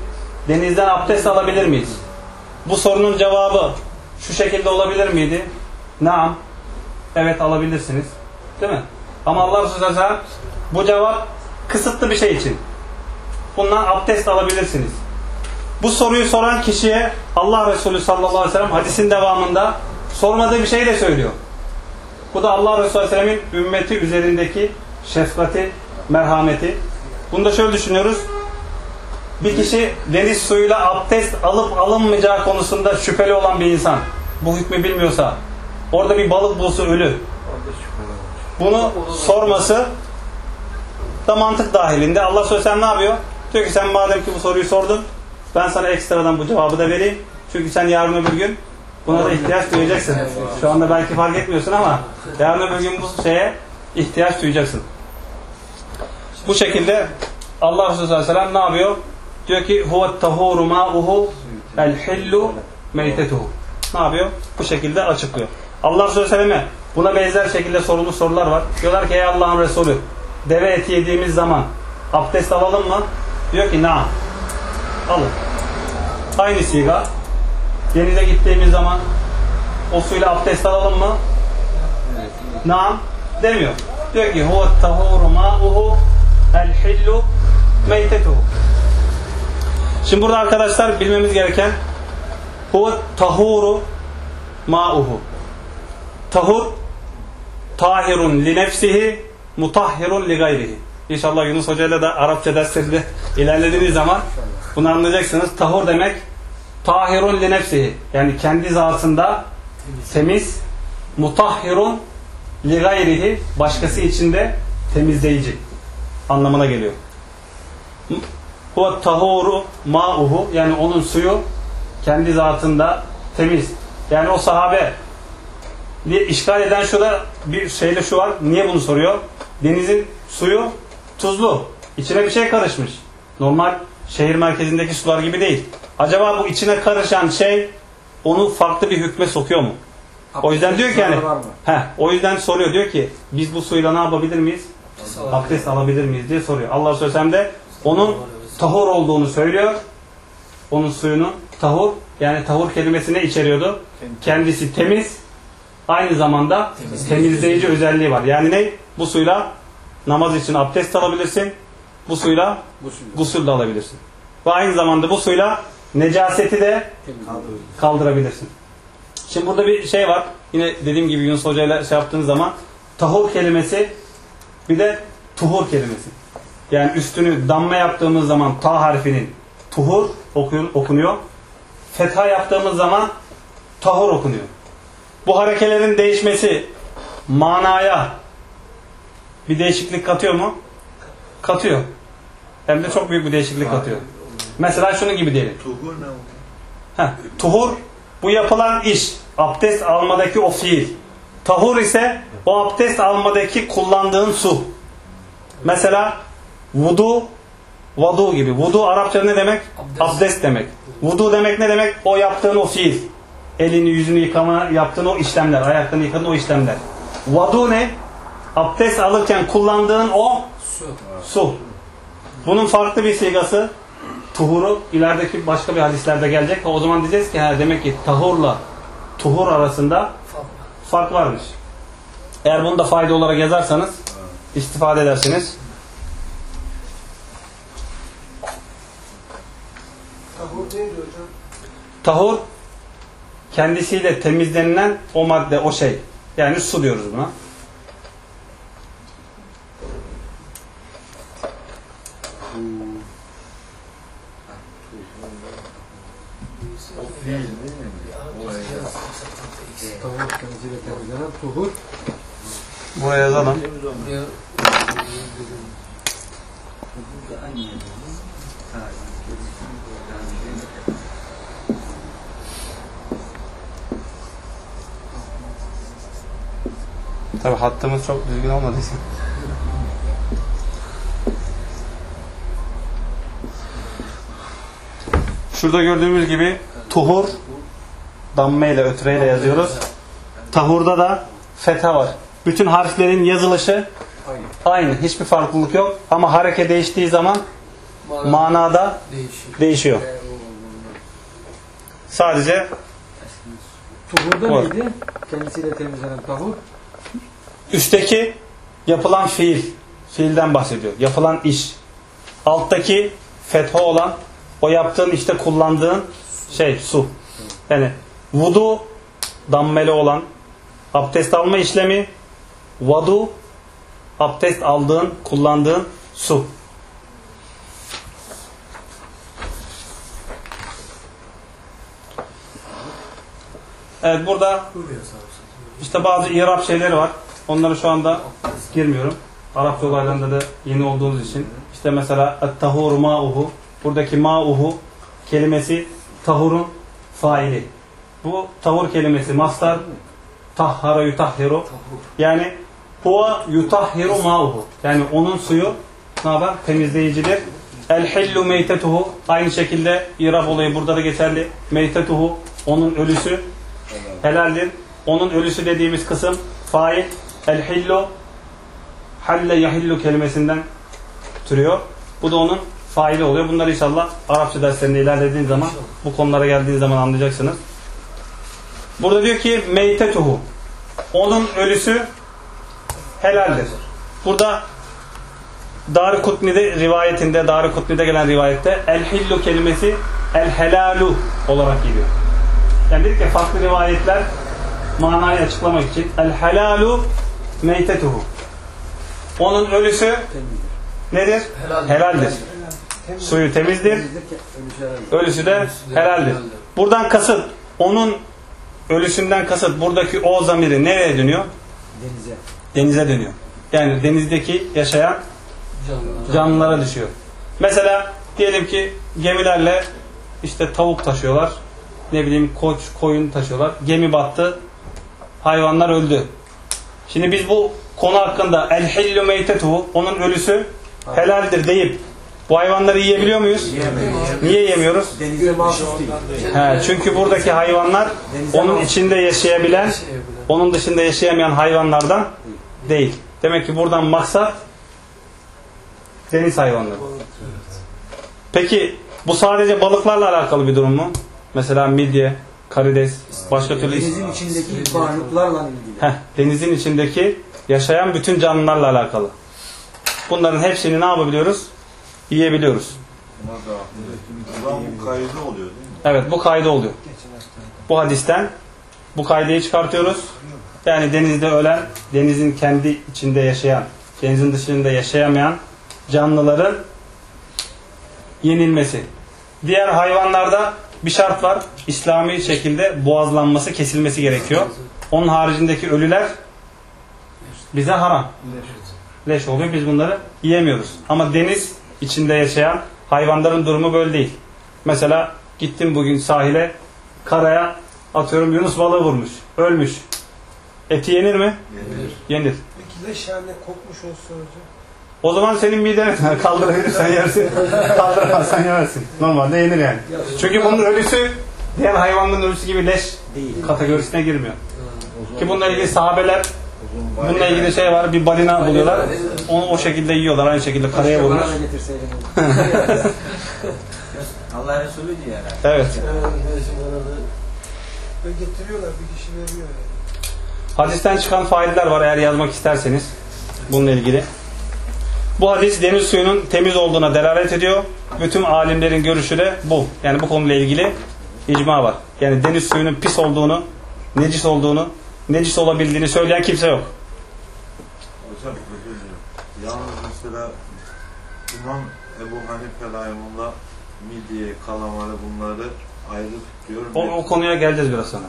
Denizden abdest alabilir miyiz? Bu sorunun cevabı şu şekilde olabilir miydi? Naam. Evet alabilirsiniz. Değil mi? Ama Allah Resulü sallallahu aleyhi ve sellem bu cevap kısıtlı bir şey için. Bundan abdest alabilirsiniz. Bu soruyu soran kişiye Allah Resulü sallallahu aleyhi ve sellem hadisin devamında sormadığı bir şey de söylüyor. Bu da Allah Resulü sallallahu aleyhi ve sellemin ümmeti üzerindeki şefkati, merhameti. Bunu da şöyle düşünüyoruz. Bir kişi deniz suyuyla abdest alıp alınmayacağı konusunda şüpheli olan bir insan. Bu hükmü bilmiyorsa, orada bir balık bulsa ölü. Bunu sorması da mantık dahilinde. Allah sen ne yapıyor? Diyor ki sen madem ki bu soruyu sordun, ben sana ekstradan bu cevabı da vereyim. Çünkü sen yarın öbür gün buna da ihtiyaç duyacaksın. Şu anda belki fark etmiyorsun ama yarın öbür gün bu şeye ihtiyaç duyacaksın. Bu şekilde Allah Resulü sallallahu aleyhi ve sellem ne yapıyor? Diyor ki huvet tahuru ma'uhu el hillu meytetuhu. Ne yapıyor? Bu şekilde açıklıyor. Allah Resulü sallallahu aleyhi ve selleme buna benzer şekilde sorulu sorular var. Diyorlar ki ey Allah'ın Resulü deve eti yediğimiz zaman abdest alalım mı? Diyor ki na alın. Aynı siga. Denize gittiğimiz zaman o suyla abdest alalım mı? Naam demiyor. Diyor ki huve tahuru ma'uhu el hillu meytetuhu. Şimdi burada arkadaşlar bilmemiz gereken huve tahuru ma'uhu. Tahur tahirun li nefsihi mutahhirun li gayrihi. İnşallah Yunus Hoca ile de Arapça derslerinde ilerlediğiniz zaman bunu anlayacaksınız. Tahur demek tahirun li nefsihi. Yani kendi zatında temiz, mutahhirun li gayrihi başkası için de temizleyici anlamına geliyor. Huve tahuru ma'uhu yani onun suyu kendi zatında temiz. Yani o sahabe işgal eden şurada bir şeyle şu var. Niye bunu soruyor? Denizin suyu tuzlu. İçine bir şey karışmış. Normal şehir merkezindeki sular gibi değil. Acaba bu içine karışan şey onu farklı bir hükme sokuyor mu? O yüzden diyor ki yani? Heh, o yüzden soruyor diyor ki biz bu suyla ne yapabilir miyiz? Abdest alabilir miyiz diye soruyor. Allah söylesem de onun tahur olduğunu söylüyor. Onun suyunun tahur yani tahur kelimesi ne içeriyordu? Kendisi temiz aynı zamanda temizleyici özelliği var. Yani ne? Bu suyla namaz için abdest alabilirsin. Bu suyla gusül de alabilirsin. Ve aynı zamanda bu suyla necaseti de kaldırabilirsin. Şimdi burada bir şey var. Yine dediğim gibi Yunus Hoca ile şey yaptığınız zaman tahur kelimesi bir de tuhur kelimesi. Yani üstünü damma yaptığımız zaman ta harfinin tuhur okunuyor. Fetha yaptığımız zaman tahur okunuyor. Bu harekelerin değişmesi manaya bir değişiklik katıyor mu? Katıyor. Hem de çok büyük bir değişiklik katıyor. Mesela şunun gibi diyelim. Tuhur ne o? Heh, tuhur bu yapılan iş. Abdest almadaki o fiil. Tahur ise o abdest almadaki kullandığın su. Mesela vudu vadu gibi. Vudu Arapça ne demek? Abdest. Abdest, demek. Vudu demek ne demek? O yaptığın o fiil. Elini yüzünü yıkama yaptığın o işlemler. Ayaklarını yıkadığın o işlemler. Vadu ne? Abdest alırken kullandığın o Su. su. Bunun farklı bir sigası tuhuru ilerideki başka bir hadislerde gelecek. O zaman diyeceğiz ki demek ki tahurla tuhur arasında Fark. fark varmış. Eğer bunu da fayda olarak yazarsanız istifade edersiniz. Tahur neydi hocam? Tahur kendisiyle temizlenilen o madde, o şey. Yani su diyoruz buna. Tavuk kendisiyle tuhur. Buraya yazalım. Tabi hattımız çok düzgün olmadığı için. Şurada gördüğümüz gibi tuhur damme ile ötreyle yazıyoruz. Tahurda da fetha var. Bütün harflerin yazılışı aynı. Hiçbir farklılık yok. Ama hareket değiştiği zaman mana manada değişiyor. değişiyor. Sadece Tuhurda Var. neydi? Kendisiyle temizlenen tahur. Üstteki yapılan fiil. Fiilden bahsediyor. Yapılan iş. Alttaki fetha olan o yaptığın işte kullandığın şey su. Yani vudu dammeli olan abdest alma işlemi vadu abdest aldığın kullandığın su. Evet burada işte bazı İrab şeyleri var. Onları şu anda girmiyorum. Arapça olaylarında da yeni olduğumuz için. İşte mesela tahur ma'uhu. Buradaki ma'uhu kelimesi tahurun faili. Bu tahur kelimesi mastar tahhara yutahhiru. Yani huwa yutahhiru ma'uhu. Yani onun suyu ne yapar? Temizleyicidir. El hillu meytetuhu. Aynı şekilde İrab olayı burada da geçerli. Meytetuhu. Onun ölüsü helaldir. Onun ölüsü dediğimiz kısım fail el hillu halle yahillu kelimesinden türüyor. Bu da onun faili oluyor. Bunları inşallah Arapça derslerinde ilerlediğin zaman bu konulara geldiğiniz zaman anlayacaksınız. Burada diyor ki meytetuhu onun ölüsü helaldir. Burada Dar Kutni'de rivayetinde Dar Kutni'de gelen rivayette el hillu kelimesi el helalu olarak geliyor. Yani dedik ya farklı rivayetler manayı açıklamak için el helalu meytetuhu. Onun ölüsü nedir? Helal. Helaldir. Suyu temizdir. Ölüsü de helaldir. Buradan kasıt onun ölüsünden kasıt buradaki o zamiri nereye dönüyor? Denize. Denize dönüyor. Yani denizdeki yaşayan Canlı. canlılara düşüyor. Mesela diyelim ki gemilerle işte tavuk taşıyorlar. Ne bileyim koç, koyun taşıyorlar. Gemi battı. Hayvanlar öldü. Şimdi biz bu konu hakkında el hillu meytetuhu onun ölüsü helaldir deyip bu hayvanları yiyebiliyor muyuz? Niye yemiyoruz? Denize mahsus değil. He, çünkü buradaki hayvanlar onun içinde yaşayabilen, onun dışında yaşayamayan hayvanlardan değil. Demek ki buradan maksat deniz hayvanları. Peki bu sadece balıklarla alakalı bir durum mu? Mesela midye, karides, başka türlü Denizin içindeki varlıklarla ilgili. Heh, denizin içindeki yaşayan bütün canlılarla alakalı. Bunların hepsini ne yapabiliyoruz? Yiyebiliyoruz. Buna da o zaman bu kaydı oluyor değil mi? Evet bu kaydı oluyor. Bu hadisten bu kaydeyi çıkartıyoruz. Yani denizde ölen, denizin kendi içinde yaşayan, denizin dışında yaşayamayan canlıların yenilmesi. Diğer hayvanlarda bir şart var. İslami şekilde boğazlanması, kesilmesi gerekiyor. Onun haricindeki ölüler bize haram. Leş oluyor. Biz bunları yiyemiyoruz. Ama deniz içinde yaşayan hayvanların durumu böyle değil. Mesela gittim bugün sahile karaya atıyorum Yunus balığı vurmuş. Ölmüş. Eti yenir mi? Yenir. Peki leş yani kokmuş olsa hocam. O zaman senin miden kaldırabilirsen yersin. Kaldıramazsan yemezsin. Normalde yenir yani. Çünkü bunun ölüsü diğer hayvanların ölüsü gibi leş Değil. kategorisine girmiyor. Ki bununla ilgili sahabeler bununla ilgili şey var bir balina buluyorlar. Onu o şekilde yiyorlar. Aynı şekilde karaya getirseydin. Allah Resulü diyor herhalde. Evet. Ve getiriyorlar bir kişi veriyor yani. Hadisten çıkan faydeler var eğer yazmak isterseniz bununla ilgili. Bu hadis deniz suyunun temiz olduğuna delalet ediyor. Bütün alimlerin görüşü de bu. Yani bu konuyla ilgili icma var. Yani deniz suyunun pis olduğunu, necis olduğunu, necis olabildiğini söyleyen kimse yok. Hocam. Yalnız mesela İmam Ebu Hanife Rahimullah midye, kalamarı bunları ayrı tutuyor. O, o konuya geleceğiz biraz sonra.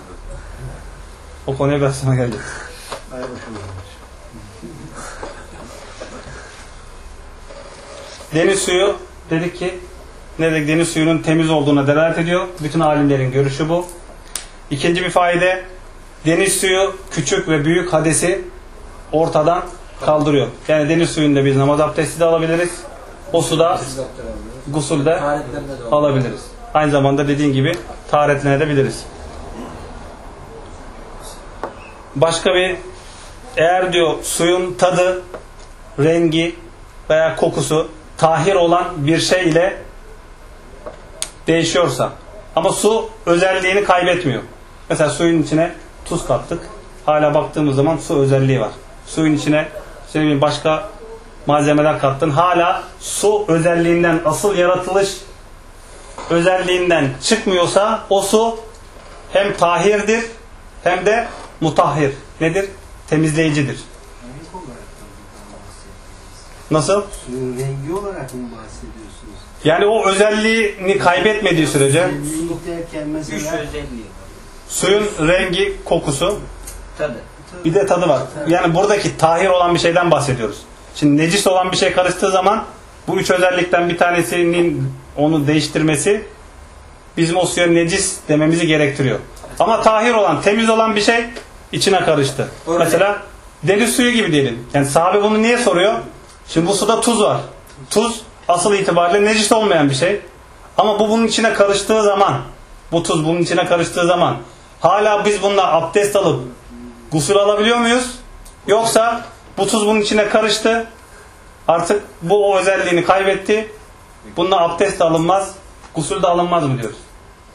O konuya biraz sonra geleceğiz. Deniz suyu dedik ki ne dedik deniz suyunun temiz olduğuna delalet ediyor. Bütün alimlerin görüşü bu. İkinci bir faide deniz suyu küçük ve büyük hadesi ortadan kaldırıyor. Yani deniz suyunda biz namaz abdesti de alabiliriz. O suda Tarihlerinde de alabiliriz. Aynı zamanda dediğin gibi taharetlenebiliriz. Başka bir eğer diyor suyun tadı, rengi veya kokusu tahir olan bir şey ile değişiyorsa ama su özelliğini kaybetmiyor. Mesela suyun içine tuz kattık. Hala baktığımız zaman su özelliği var. Suyun içine bileyim başka malzemeler kattın. Hala su özelliğinden asıl yaratılış özelliğinden çıkmıyorsa o su hem tahirdir hem de mutahhir. Nedir? Temizleyicidir. Nasıl? Suyun rengi olarak mı bahsediyorsunuz? Yani o özelliğini kaybetmediği sürece Rengi derken Güç mesela özelliği var. Suyun rengi, kokusu Tadı. bir de tadı var. Yani buradaki tahir olan bir şeyden bahsediyoruz. Şimdi necis olan bir şey karıştığı zaman bu üç özellikten bir tanesinin onu değiştirmesi bizim o suya necis dememizi gerektiriyor. Ama tahir olan, temiz olan bir şey içine karıştı. Örnek. Mesela deniz suyu gibi diyelim. Yani sahabe bunu niye soruyor? Şimdi bu suda tuz var. Tuz asıl itibariyle necis olmayan bir şey. Ama bu bunun içine karıştığı zaman, bu tuz bunun içine karıştığı zaman hala biz bununla abdest alıp gusül alabiliyor muyuz? Yoksa bu tuz bunun içine karıştı. Artık bu o özelliğini kaybetti. Bununla abdest de alınmaz, gusül de alınmaz mı diyoruz?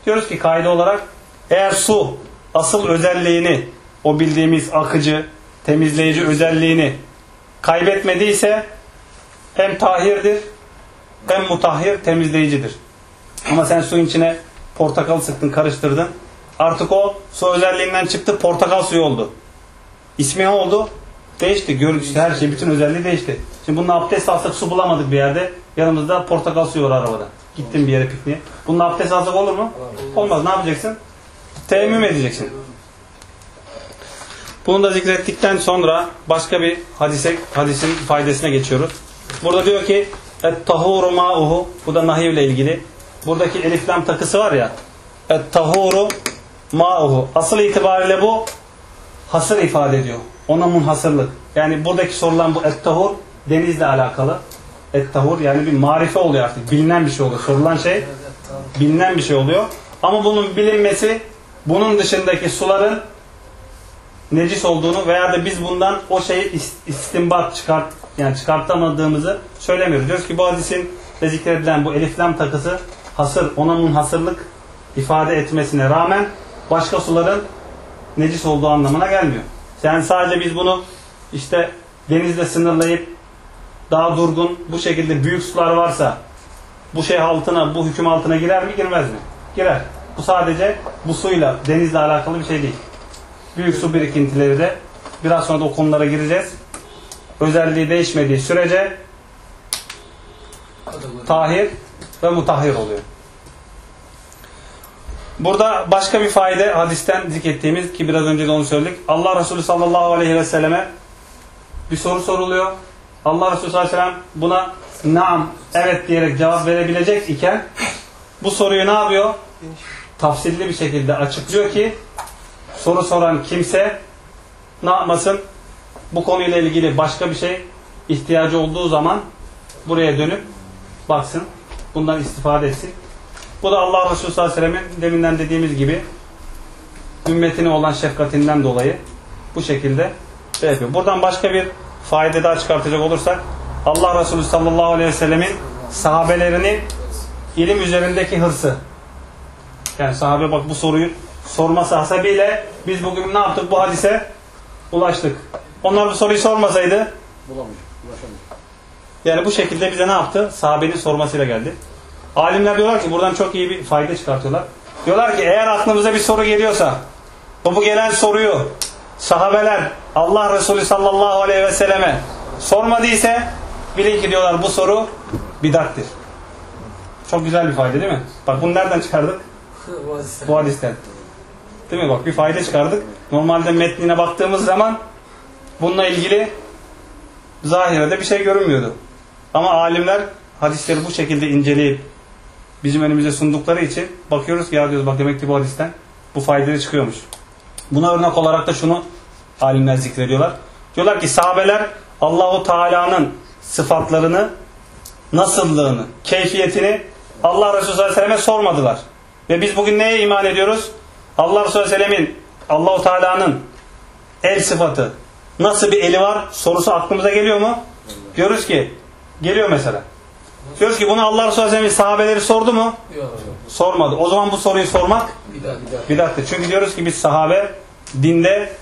Diyoruz ki kaydı olarak eğer su asıl özelliğini o bildiğimiz akıcı, temizleyici özelliğini kaybetmediyse hem tahirdir hem mutahhir temizleyicidir. Ama sen suyun içine portakal sıktın, karıştırdın. Artık o su özelliğinden çıktı, portakal suyu oldu. İsmi ne oldu? Değişti. Görüntüsü, her şey, bütün özelliği değişti. Şimdi bununla abdest alsak su bulamadık bir yerde. Yanımızda portakal suyu var arabada. Gittin bir yere pikniğe. Bununla abdest alsak olur mu? Olmaz. Ne yapacaksın? Teyemmüm edeceksin. Bunu da zikrettikten sonra başka bir hadise, hadisin faydasına geçiyoruz. Burada diyor ki Et-tahuru ma'uhu Bu da nahiv ile ilgili. Buradaki eliflam takısı var ya Et-tahuru ma'uhu Asıl itibariyle bu hasır ifade ediyor. Ona munhasırlık. Yani buradaki sorulan bu et-tahur denizle alakalı. Et-tahur yani bir marife oluyor artık. Bilinen bir şey oluyor. Sorulan şey bilinen bir şey oluyor. Ama bunun bilinmesi bunun dışındaki suların necis olduğunu veya da biz bundan o şeyi is- istinbat çıkart yani çıkartamadığımızı söylemiyoruz. Diyoruz ki bu hadisin de zikredilen bu eliflam takısı hasır, ona munhasırlık ifade etmesine rağmen başka suların necis olduğu anlamına gelmiyor. Yani sadece biz bunu işte denizle sınırlayıp daha durgun bu şekilde büyük sular varsa bu şey altına, bu hüküm altına girer mi girmez mi? Girer. Bu sadece bu suyla, denizle alakalı bir şey değil. Büyük su birikintileri de biraz sonra da o konulara gireceğiz. Özelliği değişmediği sürece tahir ve mutahhir oluyor. Burada başka bir fayda hadisten zikrettiğimiz ki biraz önce de onu söyledik. Allah Resulü sallallahu aleyhi ve selleme bir soru soruluyor. Allah Resulü sallallahu aleyhi ve sellem buna naam, evet diyerek cevap verebilecek iken bu soruyu ne yapıyor? Tafsilli bir şekilde açıklıyor ki soru soran kimse ne yapmasın? Bu konuyla ilgili başka bir şey ihtiyacı olduğu zaman buraya dönüp baksın. Bundan istifade etsin. Bu da Allah Resulü sallallahu aleyhi ve sellem'in deminden dediğimiz gibi ümmetine olan şefkatinden dolayı bu şekilde şey yapıyor. Buradan başka bir fayda daha çıkartacak olursak Allah Resulü sallallahu aleyhi ve sellemin sahabelerini ilim üzerindeki hırsı. Yani sahabe bak bu soruyu sorması hasebiyle biz bugün ne yaptık bu hadise ulaştık. Onlar bu soruyu sormasaydı yani bu şekilde bize ne yaptı? Sahabenin sormasıyla geldi. Alimler diyorlar ki buradan çok iyi bir fayda çıkartıyorlar. Diyorlar ki eğer aklımıza bir soru geliyorsa bu, bu gelen soruyu sahabeler Allah Resulü sallallahu aleyhi ve selleme sormadıysa bilin ki diyorlar bu soru bidattir. Çok güzel bir fayda değil mi? Bak bunu nereden çıkardık? Bu hadisten. Değil mi? Bak bir fayda çıkardık. Normalde metnine baktığımız zaman bununla ilgili zahirede bir şey görünmüyordu. Ama alimler hadisleri bu şekilde inceleyip bizim önümüze sundukları için bakıyoruz ki ya diyoruz bak demek ki bu hadisten bu faydalı çıkıyormuş. Buna örnek olarak da şunu alimler zikrediyorlar. Diyorlar ki sahabeler Allahu Teala'nın sıfatlarını, nasıllığını, keyfiyetini Allah Resulü sallallahu aleyhi ve sormadılar. Ve biz bugün neye iman ediyoruz? Allah Resulü sallallahu aleyhi ve sellemin Allahu Teala'nın el sıfatı, nasıl bir eli var sorusu aklımıza geliyor mu? Diyoruz ki geliyor mesela. Diyoruz ki bunu Allah Resulü Aleyhisselam'ın sahabeleri sordu mu? Yok. Sormadı. O zaman bu soruyu sormak bidattır. Çünkü diyoruz ki biz sahabe dinde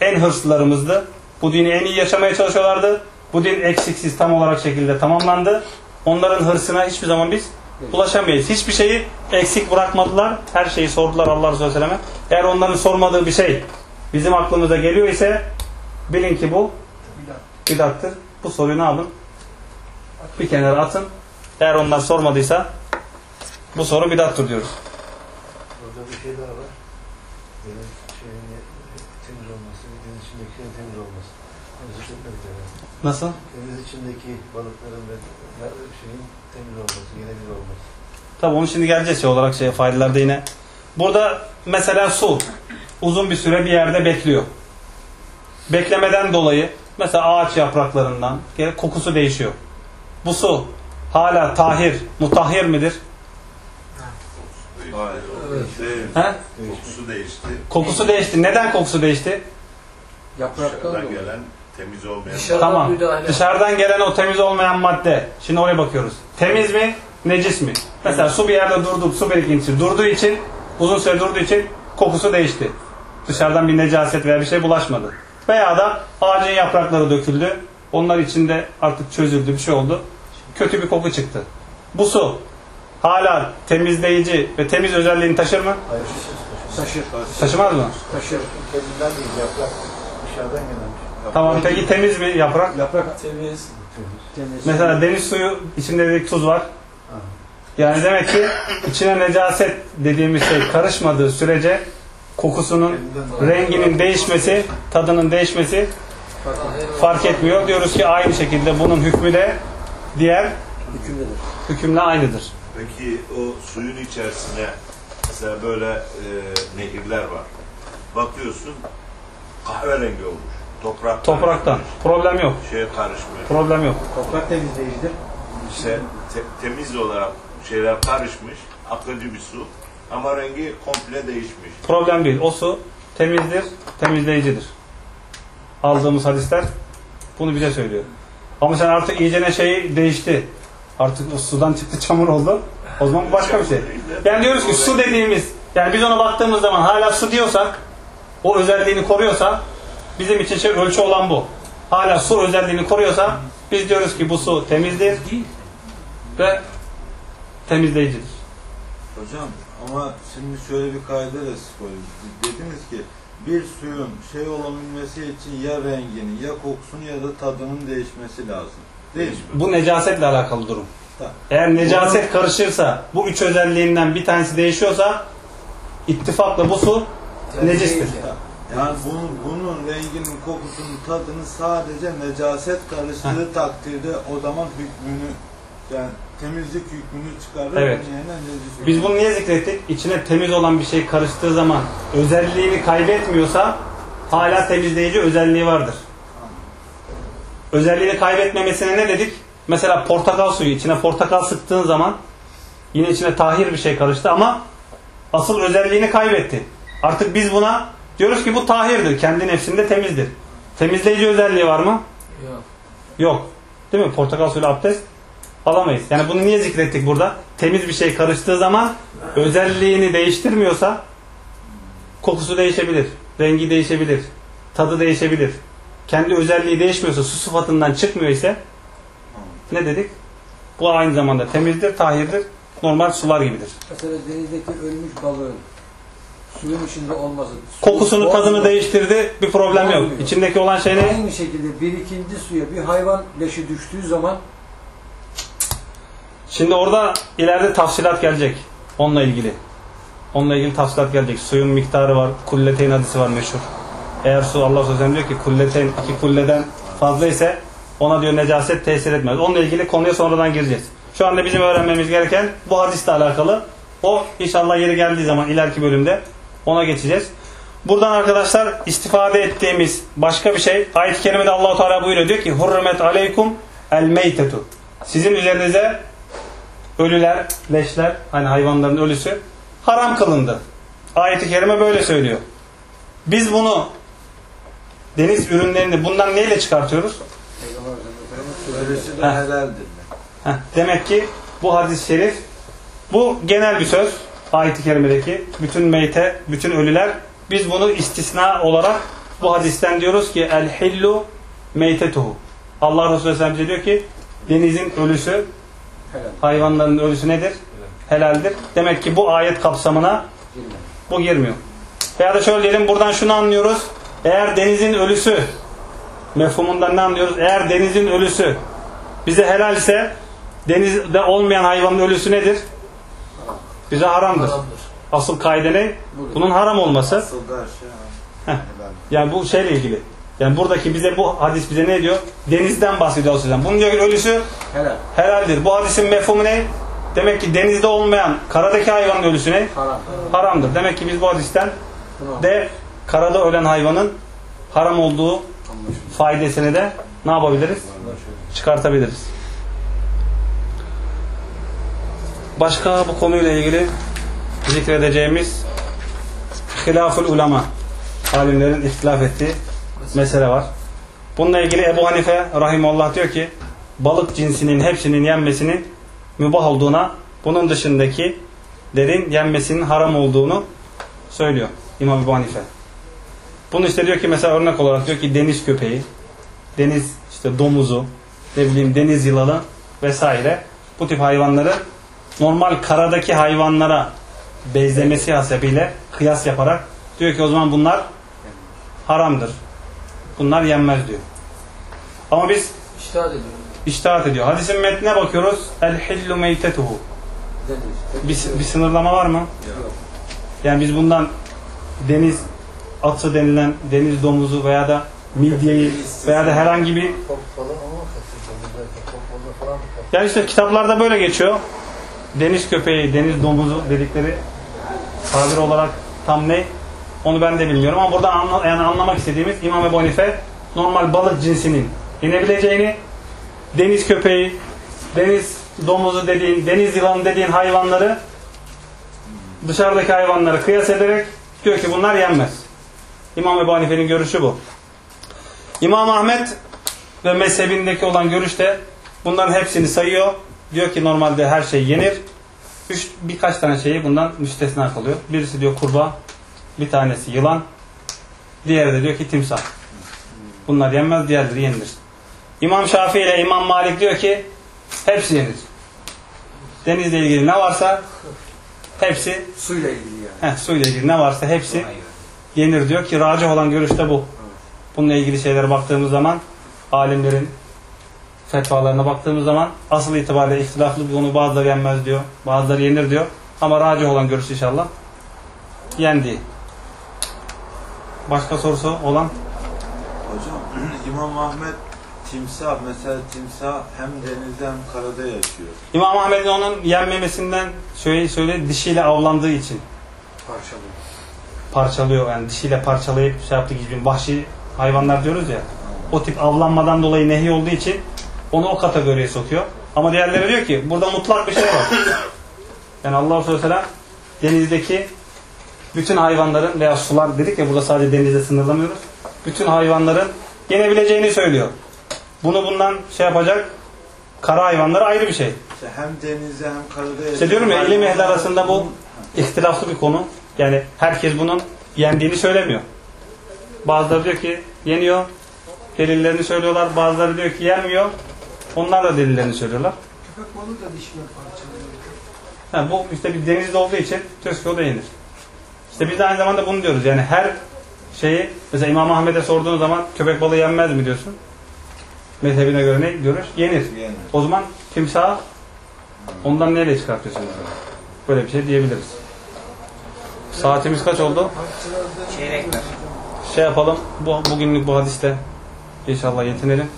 en hırslılarımızdı. Bu dini en iyi yaşamaya çalışıyorlardı. Bu din eksiksiz tam olarak şekilde tamamlandı. Onların hırsına hiçbir zaman biz ulaşamayız. Hiçbir şeyi eksik bırakmadılar. Her şeyi sordular Allah Resulü Aleyhisselam'a. Eğer onların sormadığı bir şey bizim aklımıza geliyor ise bilin ki bu bidattır. Bu soruyu ne yapın? Bir kenara atın. Eğer onlar sormadıysa bu soru bidattır diyoruz. Orada bir şey daha var. Deniz şeyin temiz olması, deniz içindekinin temiz olması. Nasıl? deniz içindeki balıkların ve şeyin temiz olması, yine bir olması. Tabi onu şimdi geleceğiz şey olarak şey faydalarda yine. Burada mesela su uzun bir süre bir yerde bekliyor. Beklemeden dolayı mesela ağaç yapraklarından kokusu değişiyor. Bu su hala tahir, mutahhir midir? Hayır. Değil. He? Kokusu değişti. Kokusu değişti. Neden kokusu değişti? Yapraktan Dışarıdan dolayı. gelen temiz olmayan Dışarıdan Tamam. müdahale. Dışarıdan gelen o temiz olmayan madde. Şimdi oraya bakıyoruz. Temiz mi? Necis mi? Mesela su bir yerde durdu, su birikintisi durduğu için, uzun süre durduğu için kokusu değişti. Dışarıdan bir necaset veya bir şey bulaşmadı. Veya da ağacın yaprakları döküldü. Onlar içinde artık çözüldü, bir şey oldu. Kötü bir koku çıktı. Bu su hala temizleyici ve temiz özelliğini taşır mı? Hayır, Taşır. Taşımaz mı? Taşır. kendinden değil, yaprak dışarıdan gelen şey. Tamam peki temiz mi yaprak? Yaprak Temiz. temiz. Mesela deniz suyu içinde dedik tuz var. Yani demek ki içine necaset dediğimiz şey karışmadığı sürece kokusunun, renginin değişmesi, tadının değişmesi fark etmiyor. Diyoruz ki aynı şekilde bunun hükmü de diğer Hükümdedir. hükümle aynıdır. Peki o suyun içerisine mesela böyle e, nehirler var. Bakıyorsun kahverengi olmuş. Toprak Topraktan. Problem yok. şeye karışmıyor. Problem yok. Toprak temizleyicidir. İşte te- temiz olarak şeyler karışmış. Akıcı bir su. Ama rengi komple değişmiş. Problem değil. O su temizdir, temizleyicidir. Aldığımız hadisler bunu bize söylüyor. Ama sen artık iyicene şey değişti. Artık sudan çıktı çamur oldu. O zaman bu başka bir şey. Yani diyoruz ki su dediğimiz Yani biz ona baktığımız zaman hala su diyorsak, o özelliğini koruyorsa, bizim için şey ölçü olan bu. Hala su özelliğini koruyorsa, biz diyoruz ki bu su temizdir ve temizleyicidir. Hocam ama şimdi şöyle bir kaide de. Dediniz ki bir suyun şey olabilmesi için ya renginin ya kokusunu ya da tadının değişmesi lazım. Değil mi? Bu necasetle alakalı durum. Tamam. Eğer necaset karışırsa, bu üç özelliğinden bir tanesi değişiyorsa, ittifakla bu su necistir. Yani bunun, bunun renginin, kokusunun, tadını sadece necaset karıştığı takdirde o zaman hükmünü yani temizlik hükmünü çıkarır. Evet. yerine Biz bunu niye zikrettik? İçine temiz olan bir şey karıştığı zaman özelliğini kaybetmiyorsa hala temizleyici özelliği vardır. Özelliğini kaybetmemesine ne dedik? Mesela portakal suyu içine portakal sıktığın zaman yine içine tahir bir şey karıştı ama asıl özelliğini kaybetti. Artık biz buna diyoruz ki bu tahirdir. Kendi nefsinde temizdir. Temizleyici özelliği var mı? Yok. Yok. Değil mi? Portakal suyuyla abdest alamayız. Yani bunu niye zikrettik burada? Temiz bir şey karıştığı zaman özelliğini değiştirmiyorsa kokusu değişebilir, rengi değişebilir, tadı değişebilir. Kendi özelliği değişmiyorsa, su sıfatından çıkmıyor ise ne dedik? Bu aynı zamanda temizdir, tahirdir, normal sular gibidir. Mesela denizdeki ölmüş balığın suyun içinde olması. Kokusunu, Su- tadını değiştirdi, bir problem yok. Olmuyor. İçindeki olan şey ne? Aynı şekilde bir ikinci suya bir hayvan leşi düştüğü zaman Şimdi orada ileride tafsilat gelecek. Onunla ilgili. Onunla ilgili tafsilat gelecek. Suyun miktarı var. Kulleteyn hadisi var meşhur. Eğer su Allah sözü diyor ki kulleteyn iki kulleden fazla ise ona diyor necaset tesir etmez. Onunla ilgili konuya sonradan gireceğiz. Şu anda bizim öğrenmemiz gereken bu hadisle alakalı. O inşallah yeri geldiği zaman ileriki bölümde ona geçeceğiz. Buradan arkadaşlar istifade ettiğimiz başka bir şey ayet-i kerimede Allahu Teala buyuruyor diyor ki hurrimet aleykum el meytetu. Sizin üzerinize ölüler, leşler, hani hayvanların ölüsü haram kılındı. Ayet-i kerime böyle söylüyor. Biz bunu deniz ürünlerini bundan neyle çıkartıyoruz? Böylesi de helaldir. Heh, demek ki bu hadis-i şerif bu genel bir söz. Ayet-i kerimedeki bütün meyte, bütün ölüler biz bunu istisna olarak bu hadisten diyoruz ki el hillu meytetuhu. Allah Resulü Aleyhisselam bize diyor ki denizin ölüsü helal. hayvanların ölüsü nedir? Helaldir. Demek ki bu ayet kapsamına bu girmiyor. Veya da şöyle diyelim buradan şunu anlıyoruz. Eğer denizin ölüsü mefhumundan ne anlıyoruz? Eğer denizin ölüsü bize helalse denizde olmayan hayvanın ölüsü nedir? Bize haramdır. Asıl kaide ne? Bunun haram olması. Asıl da şey. Yani bu şeyle ilgili. Yani buradaki bize bu hadis bize ne diyor? Denizden bahsediyor Aleyhisselam. Bunun diyor ki ölüsü Helal. helaldir. Bu hadisin mefhumu ne? Demek ki denizde olmayan karadaki hayvanın ölüsü ne? Haram. Haramdır. Demek ki biz bu hadisten de karada ölen hayvanın haram olduğu faydasını da ne yapabiliriz? Çıkartabiliriz. Başka bu konuyla ilgili zikredeceğimiz hilaful ulema alimlerin ihtilaf ettiği mesele var. Bununla ilgili Ebu Hanife rahimullah diyor ki balık cinsinin hepsinin yenmesinin mübah olduğuna bunun dışındaki derin yenmesinin haram olduğunu söylüyor İmam Ebu Hanife. Bunu işte diyor ki mesela örnek olarak diyor ki deniz köpeği, deniz işte domuzu, ne bileyim deniz yılanı vesaire bu tip hayvanları normal karadaki hayvanlara benzemesi hasebiyle kıyas yaparak diyor ki o zaman bunlar haramdır. Bunlar yenmez diyor. Ama biz İştahat ediyorum. iştihat ediyor. Hadisin metnine bakıyoruz. El hillu meytetuhu. Bir, bir sınırlama var mı? Yok. Yani biz bundan deniz atı denilen deniz domuzu veya da midyeyi veya da herhangi bir yani işte kitaplarda böyle geçiyor. Deniz köpeği, deniz domuzu dedikleri tabir olarak tam ne? Onu ben de bilmiyorum ama burada anla, yani anlamak istediğimiz İmam Ebu Hanife normal balık cinsinin inebileceğini deniz köpeği, deniz domuzu dediğin, deniz yılanı dediğin hayvanları dışarıdaki hayvanları kıyas ederek diyor ki bunlar yenmez. İmam Ebu Hanife'nin görüşü bu. İmam Ahmet ve mezhebindeki olan görüş de bunların hepsini sayıyor. Diyor ki normalde her şey yenir. üç, birkaç tane şeyi bundan müstesna kalıyor. Birisi diyor kurbağa, bir tanesi yılan, diğeri de diyor ki timsah. Bunlar yenmez, diğerleri yenilir. İmam Şafii ile İmam Malik diyor ki hepsi yenir. Denizle ilgili ne varsa hepsi Suyla ilgili yani. heh, suyla ilgili ne varsa hepsi yenir diyor ki racih olan görüş de bu. Bununla ilgili şeylere baktığımız zaman alimlerin fetvalarına baktığımız zaman asıl itibariyle ihtilaflı konu bazıları yenmez diyor. Bazıları yenir diyor. Ama racih olan görüş inşallah yendiği. Başka sorusu olan Hocam İmam Ahmet timsah mesela timsah hem denizde hem karada yaşıyor. İmam Ahmet'in onun yenmemesinden şöyle söyle dişiyle avlandığı için Parçalıyor. parçalıyor. Yani dişiyle parçalayıp şey yaptığı gibi vahşi hayvanlar diyoruz ya. O tip avlanmadan dolayı nehi olduğu için onu o kategoriye sokuyor. Ama diğerleri diyor ki burada mutlak bir şey var. Yani Allah Resulü Aleyhisselam denizdeki bütün hayvanların veya sular dedik ya burada sadece denizde sınırlamıyoruz. Bütün hayvanların yenebileceğini söylüyor. Bunu bundan şey yapacak kara hayvanları ayrı bir şey. İşte hem denizde hem karada. İşte diyorum ya ilim ehli arasında bu ihtilaflı bir konu. Yani herkes bunun yendiğini söylemiyor. Bazıları diyor ki yeniyor. Delillerini söylüyorlar. Bazıları diyor ki yenmiyor. Onlar da delillerini söylüyorlar. Köpek balığı da dişine parçalıyor. Ha, bu işte bir denizde olduğu için ki o da yenir. İşte biz de aynı zamanda bunu diyoruz. Yani her şeyi mesela İmam Ahmet'e sorduğun zaman köpek balığı yenmez mi diyorsun? Mezhebine göre ne görür? Yenir. Yani. O zaman timsahı ondan neyle çıkartıyorsunuz? Böyle bir şey diyebiliriz. Saatimiz kaç oldu? Çeyrekler. Şey yapalım. Bu bugünlük bu hadiste inşallah yetinelim.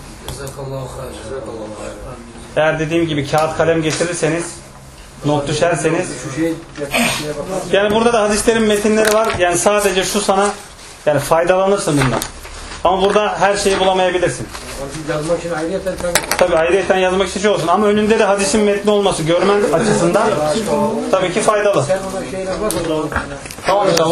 Eğer dediğim gibi kağıt kalem getirirseniz not düşerseniz şey yani burada da hadislerin metinleri var. Yani sadece şu sana yani faydalanırsın bundan. Ama burada her şeyi bulamayabilirsin. Yazmak için ayrıyeten tabii. Tabi ayrıyeten yazmak için şey olsun ama önünde de hadisin metni olması görmen açısından tabii ki faydalı. Bak. Tamam inşallah.